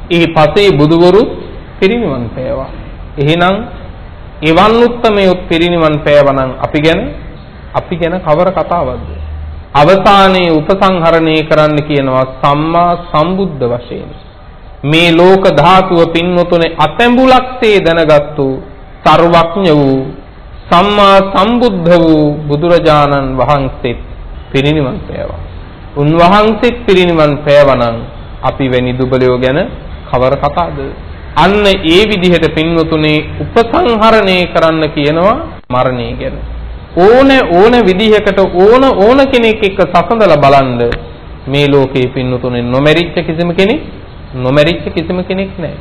ඒ පසේ බුදුවරු පිරිනිවන් පෑවා. එහෙනම් එවන් උත්තමයොත් පිරිනිවන් පෑවනම් අපි ගැන අපි ගැන කවර කතාවක්ද? අවසානයේ උපසංහරණය කරන්න කියනවා සම්මා සම්බුද්ධ වශයෙන්. මේ ලෝක ධාතුව පින්වතුනේ අතැඹුලක්සේ දැනගත්තු සර්වඥ වූ සම්මා සම්බුද්ධ වූ බුදුරජාණන් වහන්සේත් පිරිනිවන් පෑවා. උන්වහන්සේත් පිරිනිවන් පෑවනම් අපි වැනි දුබලයෝ ගැන කවර කතාවද? අන්න ඒ විදිහට පින්වතුනේ උපසංහරණය කරන්න කියනවා මරණය ගැන. ඕන ඕන විදිහකට ඕන ඕන කෙනෙක් එක්ක සසඳලා බලන්න මේ ලෝකේ පින්වතුනේ නොමැරිච්ච කිසිම කෙනෙක් නොමැරිච්ච කිසිම කෙනෙක් නැහැ.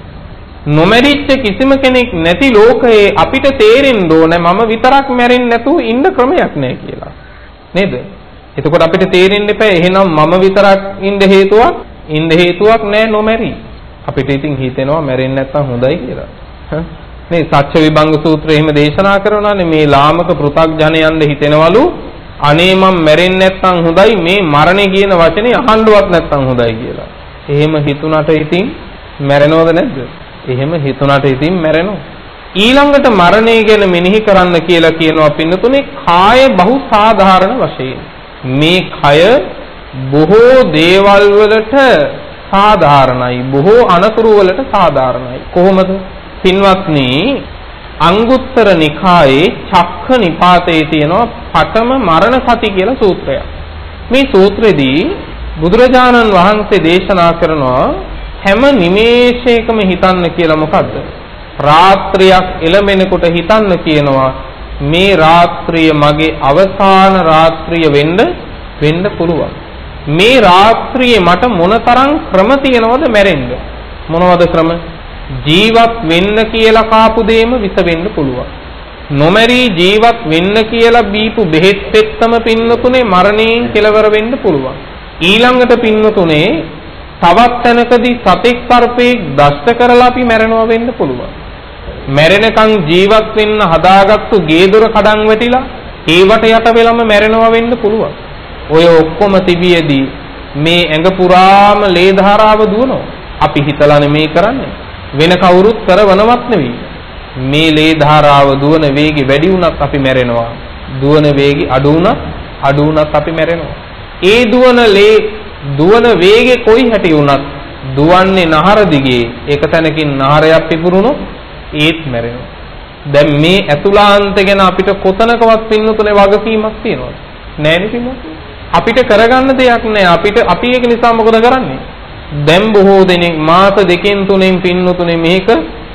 නොමැරිච්ච කිසිම කෙනෙක් නැති ලෝකයේ අපිට තේරෙන්න ඕන මම විතරක් මැරෙන්නේ නැතුව ඉන්න ක්‍රමයක් නැහැ කියලා. නේද? එතකොට අපිට තේරෙන්න එපා එහෙනම් මම විතරක් ඉන්න හේතුවක් ඉන්න හේතුවක් නැහැ නොමැරි. අපිට ඉතින් හිතෙනවා මැරෙන්නේ නැත්තම් හොඳයි කියලා. මේ සත්‍ය විභංග සූත්‍රය එහෙම දේශනා කරනවානේ මේ ලාමක පෘථග්ජනයන්ද හිතෙනවලු අනේ මම මැරෙන්නේ නැත්තම් හොඳයි මේ මරණය කියන වචනේ අහන්නවත් නැත්තම් හොඳයි කියලා. එහෙම හිතුණට ඉතින් මැරෙනවද නැද්ද? එහෙම හිතුණට ඉතින් මැරෙනවා. ඊළඟට මරණය ගැන මෙනෙහි කරන්න කියලා කියනවා පින්නතුනේ කාය බහු සාධාරණ වශයෙන්. මේ කය බොහෝ දේවල් වලට සාධාරණයි බොහෝ අනතුරු වලට සාධාරණයි කොහොමද පින්වත්නි අංගුත්තර නිකායේ චක්ඛ නිපාතයේ තියෙනවා පඨම මරණ සති කියලා සූත්‍රයක් මේ සූත්‍රෙදී බුදුරජාණන් වහන්සේ දේශනා කරනවා හැම නිමේෂයකම හිතන්න කියලා මොකද්ද? රාත්‍රියක් එළමෙනකොට හිතන්න කියනවා මේ රාත්‍රිය මගේ අවසාන රාත්‍රිය වෙන්න වෙන්න පුළුවන්. මේ රාත්‍රියේ මට මොනතරම් ක්‍රම තියෙනවද මැරෙන්න? මොනවද ක්‍රම? ජීවත් වෙන්න කියලා කාපු දෙයම විස වෙන්න පුළුවන්. නොමැරී ජීවත් වෙන්න කියලා බීපු බෙහෙත් පෙත්තම පින්නතුනේ මරණයෙන් කෙලවර වෙන්න පුළුවන්. ඊළඟට පින්නතුනේ තවත් තැනකදී සතෙක් සර්පෙක් දෂ්ට කරලා අපි මැරෙනවා වෙන්න පුළුවන්. මැරෙනකන් ජීවත් වෙන්න හදාගත්තු ගේ දොර කඩන් වැටිලා ඒවට යට වෙලම මැරෙනවා වෙන්න පුළුවන්. ඔය ඔක්කොම තිබියදී මේ ඇඟ පුරාම ලේ ධාරාව දුවනවා. අපි හිතලා නෙමේ කරන්නේ. වෙන කවුරුත් කරවනවත් නෙවෙයි. මේ ලේ ධාරාව දුවන වේගي වැඩි වුණත් අපි මැරෙනවා. දුවන වේගي අඩු වුණත් අඩු වුණත් අපි මැරෙනවා. ඒ දුවන ලේ දුවන වේගෙ කොයි හැටි වුණත් දුවන්නේ නහර දිගේ එක තැනකින් නහරයක් පිපුරුණොත් ඒත් මැරෙනවා. දැන් මේ ඇතුළාන්ත ගැන අපිට කොතනකවත් පින්නතුනේ වගකීමක් තියනවද? නැහැ නේ අපිට කරගන්න දෙයක් නැහැ. අපිට අපි ඒක නිසා මොකද කරන්නේ? දැන් බොහෝ දෙනෙක් මාස දෙකෙන් තුනෙන් පින්නතුනේ මේක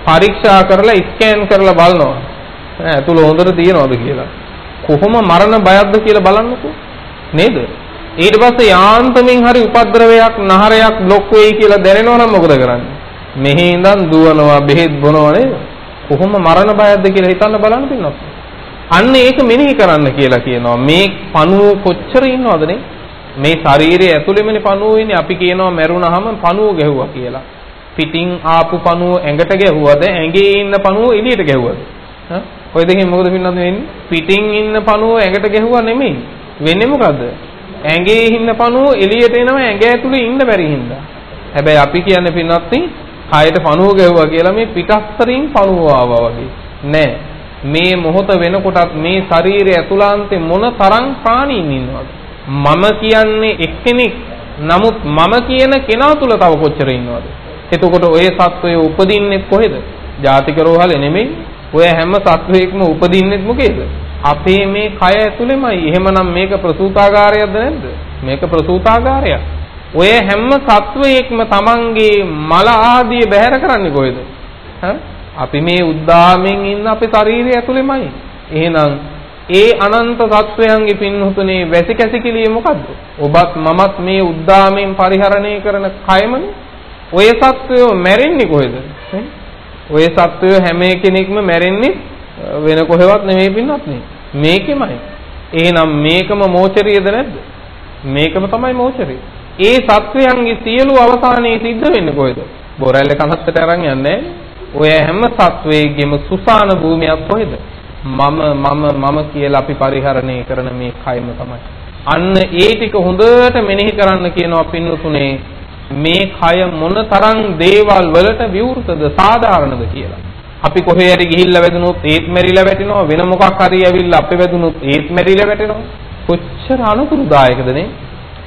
පරීක්ෂා කරලා ස්කෑන් කරලා බලනවා. ඇතුළ හොඳට තියනවද කියලා. කොහොම මරණ බයක්ද කියලා බලන්නකෝ. නේද? ඊට පස්සේ යාන්තමින් හරි උපද්‍රවයක් නහරයක් බ්ලොක් වෙයි කියලා දැනෙනවා නම් මොකද කරන්නේ? මෙහි ඉඳන් දුවනවා බෙහෙත් බොනවා නේද? කොහොම මරණ බයක්ද කියලා හිතන්න බලන්න පින්නත්. අන්න ඒක මෙනෙහි කරන්න කියලා කියනවා. මේ පණුව කොච්චර ඉන්නවද නේ? මේ ශරීරයේ ඇතුළෙමනේ පණුව ඉන්නේ. අපි කියනවා මැරුණාම පණුව ගැහුවා කියලා. පිටින් ආපු පණුව ඇඟට ගැහුවද ඇඟේ ඉන්න පණුව එළියට ගැහුවද? හා? ඔය දෙකෙන් මොකද පින්නත් වෙන්නේ? පිටින් ඉන්න පණුව ඇඟට ගැහුවා නෙමෙයි. වෙන්නේ මොකද්ද? ඇඟේ ඉන්න පණුව එළියට එනවා ඇඟ ඇතුලේ ඉන්න බැරි හින්දා. හැබැයි අපි කියන්නේ පින්නත් කයට පණුව ගැහුවා කියලා මේ පිටස්තරින් පණුව ආවා වගේ. නෑ. මේ මොහොත වෙනකොටත් මේ ශරීරය ඇතුළාන්තේ මොන තරම් ප්‍රාණීන් ඉන්නවද? මම කියන්නේ එක්කෙනෙක්. නමුත් මම කියන කෙනා තුල තව කොච්චර ඉන්නවද? එතකොට ඔය සත්වය උපදින්නේ කොහෙද? ජාතික රෝහලේ නෙමෙයි. ඔය හැම සත්වයකම උපදින්නේ මොකේද? අපේ මේ කය ඇතුළෙමයි. එහෙමනම් මේක ප්‍රසූතාගාරයක්ද නැද්ද? මේක ප්‍රසූතාගාරයක්. ඔය හැම සත්වයකම තමන්ගේ මල ආදිය බැහැර කරන්නේ කොහෙද? අපි මේ උද්දාමෙන් ඉන්න අපේ ශරීරය ඇතුළෙමයි. එහෙනම් ඒ අනන්ත සත්වයන්ගේ පින්හුතුනේ වැසි කැසිකිලිය මොකද්ද? ඔබත් මමත් මේ උද්දාමෙන් පරිහරණය කරන කයමනේ. ඔය සත්වයෝ මැරෙන්නේ කොහෙද? ඔය සත්වයෝ හැම කෙනෙක්ම මැරෙන්නේ වෙන කොහෙවත් නෙමෙයි පින්නත් නේ. මේකෙමයි. එහෙනම් මේකම මෝචරියද නැද්ද? මේකම තමයි මෝචරිය. ඒ සත්වයන්ගේ සියලු අවසානයේ සිද්ධ වෙන්නේ කොහෙද? බොරැල්ල කනත්තට අරන් යන්නේ ඔය හැම සත්වයේගෙම සුසාන භූමියක් කොහෙද? මම මම මම කියලා අපි පරිහරණය කරන මේ කයම තමයි. අන්න ඒ ටික හොඳට මෙනෙහි කරන්න කියනවා පින්නතුනේ මේ කය මොන තරම් දේවල් වලට විවෘතද සාධාරණද කියලා. අපි කොහේ හරි ගිහිල්ලා වැදුනොත් ඒත් මැරිලා වැටෙනවා වෙන මොකක් හරි ඇවිල්ලා අපේ වැදුනොත් ඒත් මැරිලා වැටෙනවා. කොච්චර අනුකූලදායකද නේ?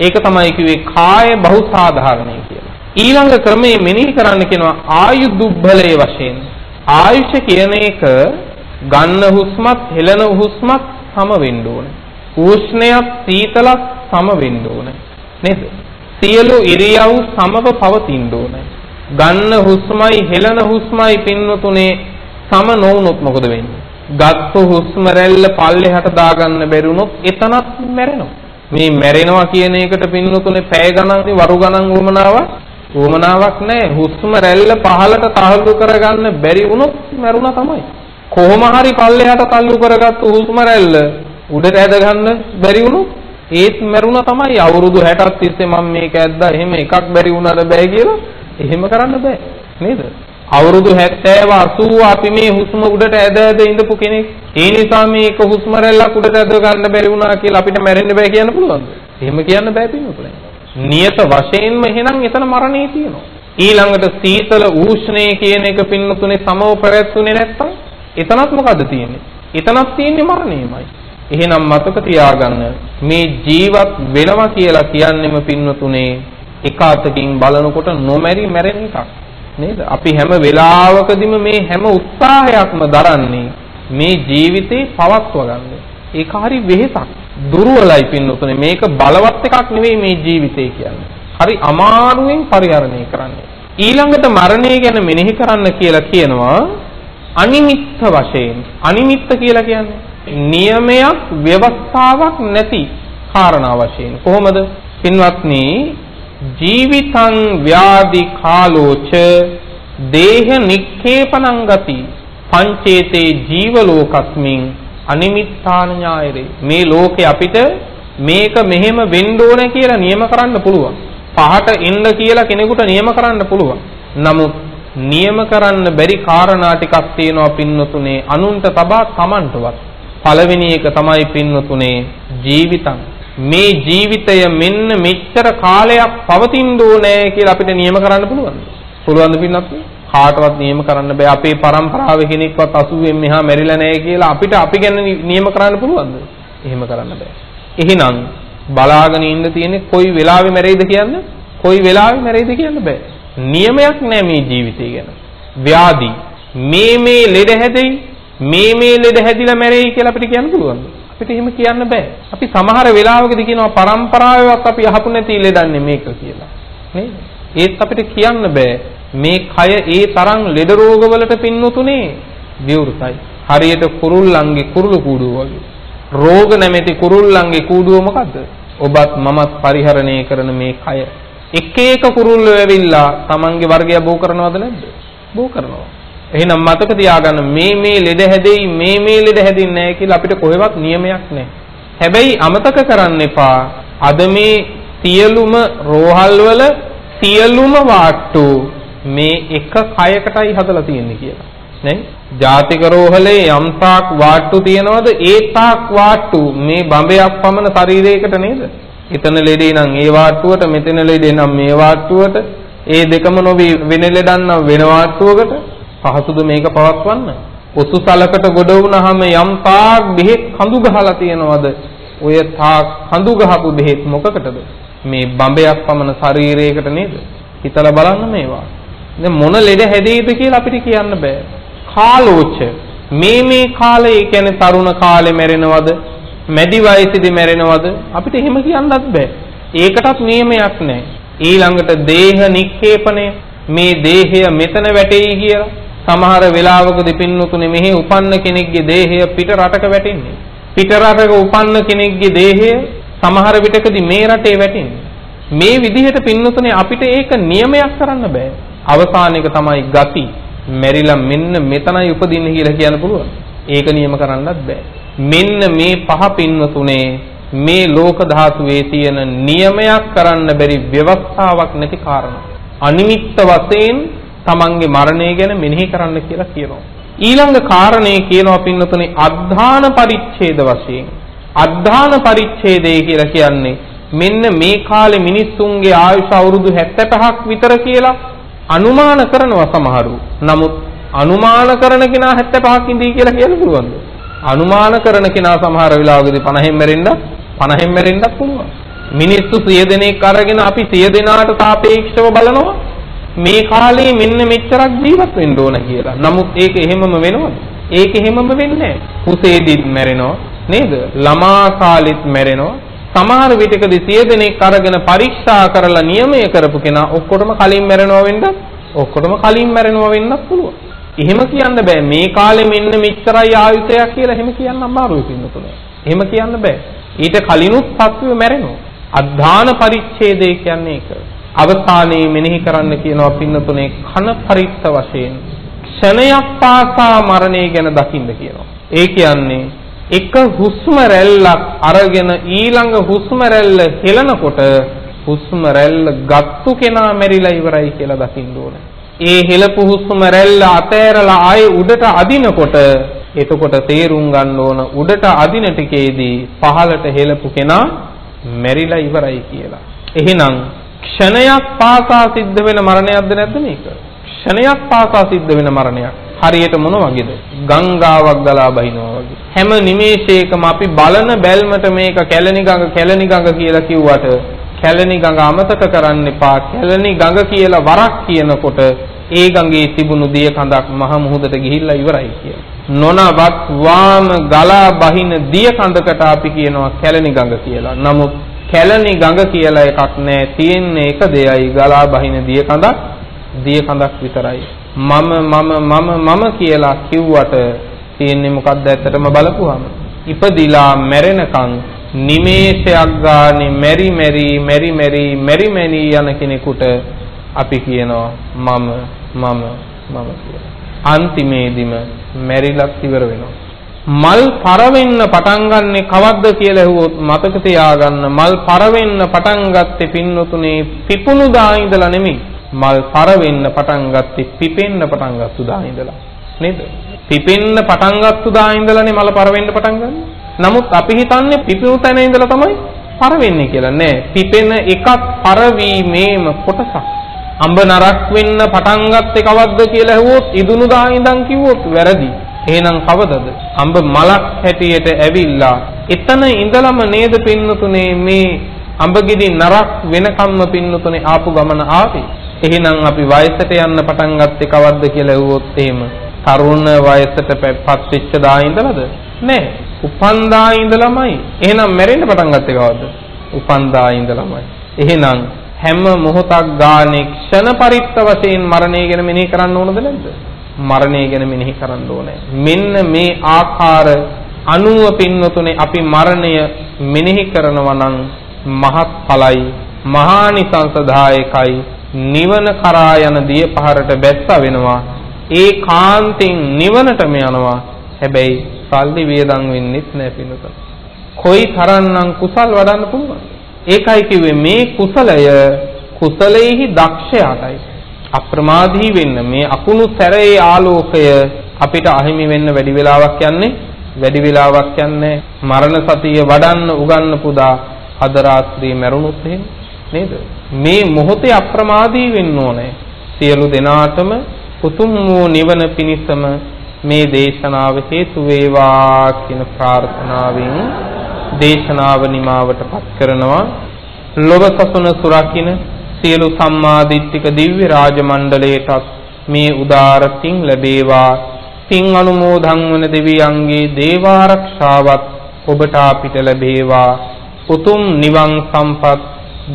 ඒක තමයි කිව්වේ කාය බහුසාධාරණයි කියලා. ඊළඟ ක්‍රමයේ මෙනෙහි කරන්න කියනවා ආයු දුබ්බලයේ වශයෙන්. ආයුෂ කියන එක ගන්න හුස්මත් හෙළන හුස්මත් සම වෙන්න ඕනේ. උෂ්ණයත් සීතලත් සම වෙන්න ඕනේ. නේද? සියලු ඉරියව් සමව පවතින්න ඕනේ. ගන්න හුස්මයි හෙළන හුස්මයි පින්වතුනේ සම නොවුනොත් මොකද වෙන්නේ? ගත්තු හුස්ම රැල්ල පල්ලෙහාට දාගන්න බැරි වුණොත් එතනත් මැරෙනවා. මේ මැරෙනවා කියන එකට පින්වතුනේ පැය ගණන් වරු ගණන් වමනාවක් වමනාවක් නැහැ. හුස්ම රැල්ල පහළට තහළු කරගන්න බැරි වුණොත් මැරුණා තමයි. කොහොම හරි පල්ලෙහාට තල්ලු කරගත්තු හුස්ම රැල්ල උඩට ඇද ගන්න බැරි වුණොත් ඒත් මැරුණා තමයි. අවුරුදු 60ක් තිස්සේ මම මේක ඇද්දා. එහෙම එකක් බැරි වුණාද බෑ කියලා එහෙම කරන්න බෑ නේද? අවුරුදු 70 80 අපි මේ හුස්ම උඩට ඇද ඇද ඉඳපු කෙනෙක්. ඒ නිසා මේක හුස්ම රැල්ලක් උඩට ඇද ගන්න බැරි වුණා කියලා අපිට මැරෙන්න බෑ කියන්න පුළුවන්ද? එහෙම කියන්න බෑ පින්වතුනි. නියත වශයෙන්ම එහෙනම් එතන මරණේ තියෙනවා. ඊළඟට සීතල ඌෂ්ණය කියන එක පින්වතුනි සමව පැවැත්ුනේ නැත්තම් එතනත් මොකද්ද තියෙන්නේ? එතනත් තියෙන්නේ මරණයමයි. එහෙනම් මතක තියාගන්න මේ ජීවත් වෙනවා කියලා කියන්නෙම පින්වතුනේ එක අතකින් බලනකොට නොමැරි මැරෙන එකක් නේද? අපි හැම වෙලාවකදීම මේ හැම උත්සාහයක්ම දරන්නේ මේ ජීවිතේ පවත්ව ගන්න. ඒක හරි වෙහෙසක්. දුර්වලයි පින්නතුනේ. මේක බලවත් එකක් නෙවෙයි මේ ජීවිතේ කියන්නේ. හරි අමාරුවෙන් පරිහරණය කරන්නේ. ඊළඟට මරණය ගැන මෙනෙහි කරන්න කියලා කියනවා අනිමිත්ත වශයෙන්. අනිමිත්ත කියලා කියන්නේ නියමයක් ව්‍යවස්ථාවක් නැති කාරණා වශයෙන්. කොහොමද? පින්වත්නි ජීවිතං ව්‍යාධි කාලෝච දේහ නික්ඛේපනං ගති පංචේතේ ජීව ලෝකස්මින් අනිමිත්තාන ඥායරේ මේ ලෝකේ අපිට මේක මෙහෙම වෙන්න ඕන කියලා නියම කරන්න පුළුවන් පහට එන්න කියලා කෙනෙකුට නියම කරන්න පුළුවන්. නමුත් නියම කරන්න බැරි කාරණා ටිකක් තියෙනවා පින්නතුනේ අනුන්ට තබා Tamanටවත්. පළවෙනි එක තමයි පින්නතුනේ ජීවිතං. මේ ජීවිතය මෙන්න මෙච්චර කාලයක් පවතින්න ඕනේ කියලා අපිට නියම කරන්න පුළුවන්ද? පුළුවන්ද පින්නත්? කාටවත් නියම කරන්න බෑ. අපේ પરම්පරාවේ කෙනෙක්වත් 80 න් මෙහා මැරිලා නැහැ කියලා අපිට අපි ගැන නියම කරන්න පුළුවන්ද? එහෙම කරන්න බෑ. එහෙනම් බලාගෙන ඉන්න තියෙන්නේ කොයි වෙලාවෙ මැරෙයිද කියන්න? කොයි වෙලාවෙ මැරෙයිද කියන්න බෑ. නියමයක් නෑ මේ ජීවිතය ගැන. ව්‍යාධි මේ මේ ලෙඩ හැදෙයි මේ මේ ලෙඩ හැදිලා මැරෙයි කියලා අපිට කියන්න පුළුවන්ද? අපිට එහෙම කියන්න බෑ. අපි සමහර වෙලාවකදී කියනවා પરම්පරාවේවත් අපි අහපු නැති ලෙඩන්නේ මේක කියලා. නේද? ඒත් අපිට කියන්න බෑ මේ කය ඒ තරම් ලෙඩ රෝගවලට පින්නතුනේ විවෘතයි. හරියට කුරුල්ලන්ගේ කුරුළු කූඩුව වගේ. රෝග නැමැති කුරුල්ලන්ගේ කූඩුව මොකද්ද? ඔබත් මමත් පරිහරණය කරන මේ කය. එක එක කුරුල්ලෝ ඇවිල්ලා Tamange වර්ගය බෝ කරනවද නැද්ද? බෝ කරනවා. එහෙනම් මතක තියාගන්න මේ මේ ලෙඩ හැදෙයි මේ මේ ලෙඩ හැදින්නේ නැහැ කියලා අපිට කොහෙවත් නියමයක් නැහැ. හැබැයි අමතක කරන්න එපා අද මේ සියලුම රෝහල් වල සියලුම වාට්ටු මේ එක කයකටයි හදලා තියෙන්නේ කියලා. නේ? ජාතික රෝහලේ යම් තාක් වාට්ටු තියනවද ඒ තාක් වාට්ටු මේ බඹයක් පමණ ශරීරයකට නේද? එතන ලෙඩේ නම් ඒ වාට්ටුවට මෙතන ලෙඩේ නම් මේ වාට්ටුවට ඒ දෙකම නොවි වෙන ලෙඩක් නම් වෙන වාට්ටුවකට පහසුද මේක පවත්වන්න? ඔසු සලකට ගොඩ වුණාම යම් තාක් බෙහෙත් කඳු ගහලා තියනවද? ඔය තාක් කඳු ගහපු බෙහෙත් මොකකටද? මේ බඹයක් පමණ ශරීරයකට නේද? හිතලා බලන්න මේවා. දැන් මොන ලෙඩ හැදෙයිද කියලා අපිට කියන්න බෑ. කාලෝච මේ මේ කාලේ කියන්නේ තරුණ කාලේ මැරෙනවද? මැදි වයසේදී මැරෙනවද? අපිට එහෙම කියන්නත් බෑ. ඒකටත් නියමයක් නැහැ. ඊළඟට දේහ නික්ෂේපණය මේ දේහය මෙතන වැටෙයි කියලා සමහර වෙලාවකදී පින්නතුනේ මෙහි උපන්න කෙනෙක්ගේ දේහය පිට රටක වැටෙන්නේ. පිට රටක උපන්න කෙනෙක්ගේ දේහය සමහර විටකදී මේ රටේ වැටෙන්නේ. මේ විදිහට පින්නතුනේ අපිට ඒක නියමයක් කරන්න බෑ. අවසාන එක තමයි ගති. මැරිලා මෙන්න මෙතනයි උපදින්නේ කියලා කියන්න පුළුවන්. ඒක නියම කරන්නත් බෑ. මෙන්න මේ පහ පින්වතුනේ මේ ලෝක ධාතුවේ තියෙන නියමයක් කරන්න බැරි ව්‍යවස්ථාවක් නැති කාරණා. අනිමිත්ත වශයෙන් තමන්ගේ මරණය ගැන මෙනෙහි කරන්න කියලා කියනවා. ඊළඟ කාරණේ කියනවා පින්නතුනේ අද්ධාන පරිච්ඡේද වශයෙන්. අද්ධාන පරිච්ඡේදය කියලා කියන්නේ මෙන්න මේ කාලේ මිනිස්සුන්ගේ ආයුෂ අවුරුදු 75ක් විතර කියලා අනුමාන කරනවා සමහරු. නමුත් අනුමාන කරන කෙනා 75ක් ඉඳී කියලා කියන්න පුළුවන්ද? අනුමාන කරන කෙනා සමහර වෙලාවකදී 50න් මැරෙන්න 50න් මැරෙන්නත් පුළුවන්. මිනිස්සු 100 දෙනෙක් අරගෙන අපි 100 දෙනාට සාපේක්ෂව බලනවා මේ කාලේ මෙන්න මෙච්චරක් ජීවත් වෙන්න ඕන කියලා. නමුත් ඒක එහෙමම වෙනවද? ඒක එහෙමම වෙන්නේ නැහැ. කුසේදිත් මැරෙනවා නේද? ළමා කාලෙත් මැරෙනවා. සමහර විටකදී සිය දෙනෙක් අරගෙන පරීක්ෂා කරලා නියමය කරපු කෙනා ඔක්කොටම කලින් මැරෙනවා වෙන්නත් ඔක්කොටම කලින් මැරෙනවා වෙන්නත් පුළුවන්. එහෙම කියන්න බෑ මේ කාලේ මෙන්න මෙච්චරයි ආයුෂයක් කියලා එහෙම කියන්න අමාරුයි පින්නතුනේ. එහෙම කියන්න බෑ. ඊට කලිනුත් සත්වය මැරෙනවා. අධාන පරිච්ඡේදය කියන්නේ ඒක. අවසානයේ මෙනෙහි කරන්න කියනවා පින්නතුනේ කන පරිත්ත වශයෙන් ක්ෂණයක් පාසා මරණය ගැන දකින්න කියනවා. ඒ කියන්නේ එක හුස්ම රැල්ලක් අරගෙන ඊළඟ හුස්ම රැල්ල හෙලනකොට හුස්ම රැල්ල ගත්තු කෙනා මැරිලා ඉවරයි කියලා දකින්න ඕනේ. ඒ හෙලපු හුස්ම රැල්ල අතෑරලා ආයේ උඩට අදිනකොට එතකොට තේරුම් ගන්න ඕන උඩට අදින ටිකේදී පහළට හෙලපු කෙනා මැරිලා ඉවරයි කියලා. එහෙනම් ක්ෂණයක් පාසා සිද්ධ වෙන මරණයක්ද නැද්ද මේක? ක්ෂණයක් පාසා සිද්ධ වෙන මරණයක්. හරියට මොන වගේද? ගංගාවක් ගලා බහිනවා වගේ. හැම නිමේෂයකම අපි බලන බැල්මට මේක කැලණි ගඟ කැලණි ගඟ කියලා කිව්වට කැලණි ගඟ අමතක කරන්න එපා. කැලණි ගඟ කියලා වරක් කියනකොට ඒ ගඟේ තිබුණු දිය කඳක් මහ මුහුදට ගිහිල්ලා ඉවරයි කියලා. නොනවත් වාම ගලා බහින දිය කඳකට අපි කියනවා කැලණි ගඟ කියලා. නමුත් කැලණි ගඟ කියලා එකක් නැහැ. තියෙන්නේ එක දෙයයි ගලා බහින දිය කඳක් දිය කඳක් විතරයි. මම මම මම මම කියලා කිව්වට තියෙන්නේ මොකක්ද ඇත්තටම බලපුවාම ඉපදිලා මැරෙනකන් නිමේෂයක් ගානේ මෙරි මෙරි මෙරි මෙරි මෙරි මෙරි යන කෙනෙකුට අපි කියනවා මම මම මම කියලා. අන්තිමේදීම මැරිලත් ඉවර වෙනවා. මල් පරවෙන්න පටන් ගන්නෙ කවද්ද කියලා ඇහුවොත් මතක තියාගන්න. මල් පරවෙන්න පටන් ගත්තේ පින්නතුනේ පිපුණු දා ඉඳලා නෙමෙයි. මල් පරවෙන්න පටන් ගත්තේ පිපෙන්න පටන් ගත්තු දා ඉඳලා. නේද? පිපෙන්න පටන් ගත්තු දා ඉඳලානේ මල පරවෙන්න පටන් ගන්න. නමුත් අපි හිතන්නේ පිපුණු තැන ඉඳලා තමයි පරවෙන්නේ කියලා. නෑ. පිපෙන එකක් පරවීමේම කොටසක්. අඹ නරක් වෙන්න පටන් ගත්තේ කවද්ද කියලා ඇහුවොත් ඉදුණු දා ඉඳන් කිව්වොත් වැරදි. එහෙනම් කවදද? අඹ මලක් හැටියට ඇවිල්ලා එතන ඉඳලම නේද පින්නතුනේ මේ අඹගෙඩි නරක් වෙනකම්ම පින්නතුනේ ආපු ගමන ආවේ. එහෙනම් අපි වයසට යන්න පටන් ගත්තේ කවද්ද කියලා ඇහුවොත් එහෙම තරුණ වයසට පත් වෙච්ච දා ඉඳලාද? නෑ. උපන්දා ඉඳලමයි. එහෙනම් මැරෙන්න පටන් ගත්තේ කවද්ද? උපන්දා ඉඳලමයි. එහෙනම් හැම මොහොතක් ගානේ ක්ෂණ පරිත්ත වශයෙන් මරණය ගැන මෙනෙහි කරන්න ඕනද නැද්ද? මරණය ගැන මෙනෙහි කරන්න ඕනේ. මෙන්න මේ ආකාර අනුව පින්නතුනේ අපි මරණය මෙනෙහි කරනවා නම් මහත් ඵලයි මහානිසංසදායකයි නිවන කරා යන දිය පහරට බැස්ස වෙනවා. ඒ කාන්තින් නිවනටම යනවා. හැබැයි සල්ලි වේදන් වෙන්නෙත් නෑ පින්නතුනේ. කොයි තරම්නම් කුසල් වඩන්න පුළුවන් ඒකයි කිව්වේ මේ කුසලය කුසලයේහි දක්ෂයාටයි. අප්‍රමාදී වෙන්න. මේ අකුණු සැරේ ආලෝකය අපිට අහිමි වෙන්න වැඩි වෙලාවක් යන්නේ වැඩි වෙලාවක් යන්නේ මරණ සතිය වඩන්න උගන්න පුදා අද රාත්‍රියේ මැරුණොත් එහෙම නේද? මේ මොහොතේ අප්‍රමාදී වෙන්න ඕනේ. සියලු දෙනාටම උතුම් වූ නිවන පිණිසම මේ දේශනාව හේතු වේවා කියන ප්‍රාර්ථනාවෙන් දේශනාව නිමාවටපත් කරනවා. ලොව සසුන සුරකින්න සියලු සම්මාදිට්ඨික දිව්‍ය රාජ මණ්ඩලයටත් මේ උදාර පින් ලැබේවා. පින් අනුමෝදන් වන දෙවියන්ගේ දේවාරක්ෂාවත් ඔබට අපිට ලැබේවා. උතුම් නිවන් සම්පත්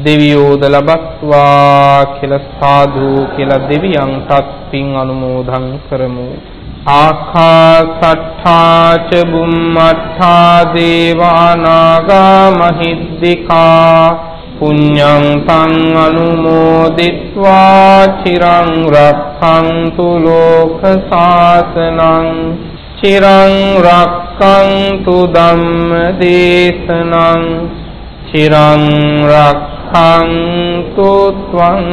දෙවියෝද ලබත්වා කියලා සාදු කියලා දෙවියන්ටත් පින් අනුමෝදන් කරමු. ආකාසට්ඨා ච බුම්මට්ඨා දේවානාගා මහිද්దికා පුඤ්ඤං තං අනුමෝදිත්වා චිරං රක්ඛන්තු ලෝක සාසනං චිරං රක්ඛන්තු ධම්ම දේශනං චිරං රක්ඛන්තු ත්වං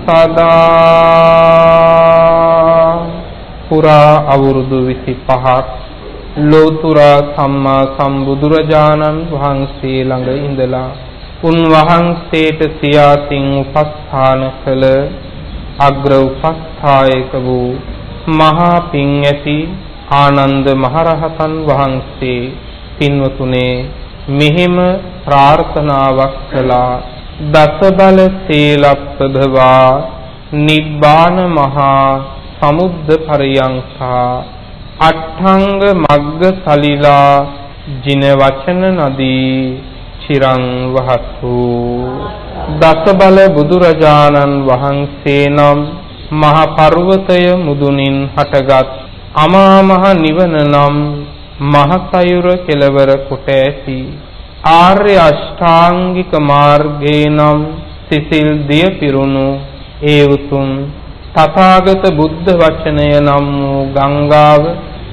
සදා පුරා අවුරුදු 25ක් ලෝතුරා සම්මා සම්බුදුරජාණන් වහන්සේ ළඟ ඉඳලා උන්වහන්සේට සියාතින් උපස්ථාන කළ අග්‍ර උපස්ථායක වූ මහා පිං ඇති ආනන්ද මහරහතන් වහන්සේ පින්වතුනේ මෙහෙම ප්‍රාර්ථනාවක් කළා. දසබල සීලප්පදවා නිබ්බාන මහා සමුද්ද පරියංකා අට්ඨංග මග්ග සලිලා ජින වචන නදී චිරං වහතු දස බල බුදුරජාණන් වහන්සේ නම් මහ පර්වතය මුදුනින් හටගත් අමා මහ නිවන නම් මහ සයුර කෙලවර කොට ඇති. ආර්ය අෂ්ටාංගික මාර්ගේ නම් සිසිල් දිය පිරුණු ඒ උතුම් තථාගත බුද්ධ වචනය නම් වූ ගංගාව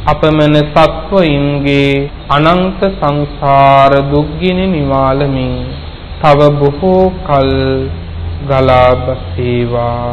අපමණ සත්වයින්ගේ අනන්ත සංසාර දුක්ගිනි නිවාලමින් තව බොහෝ කල් ගලා බසීවා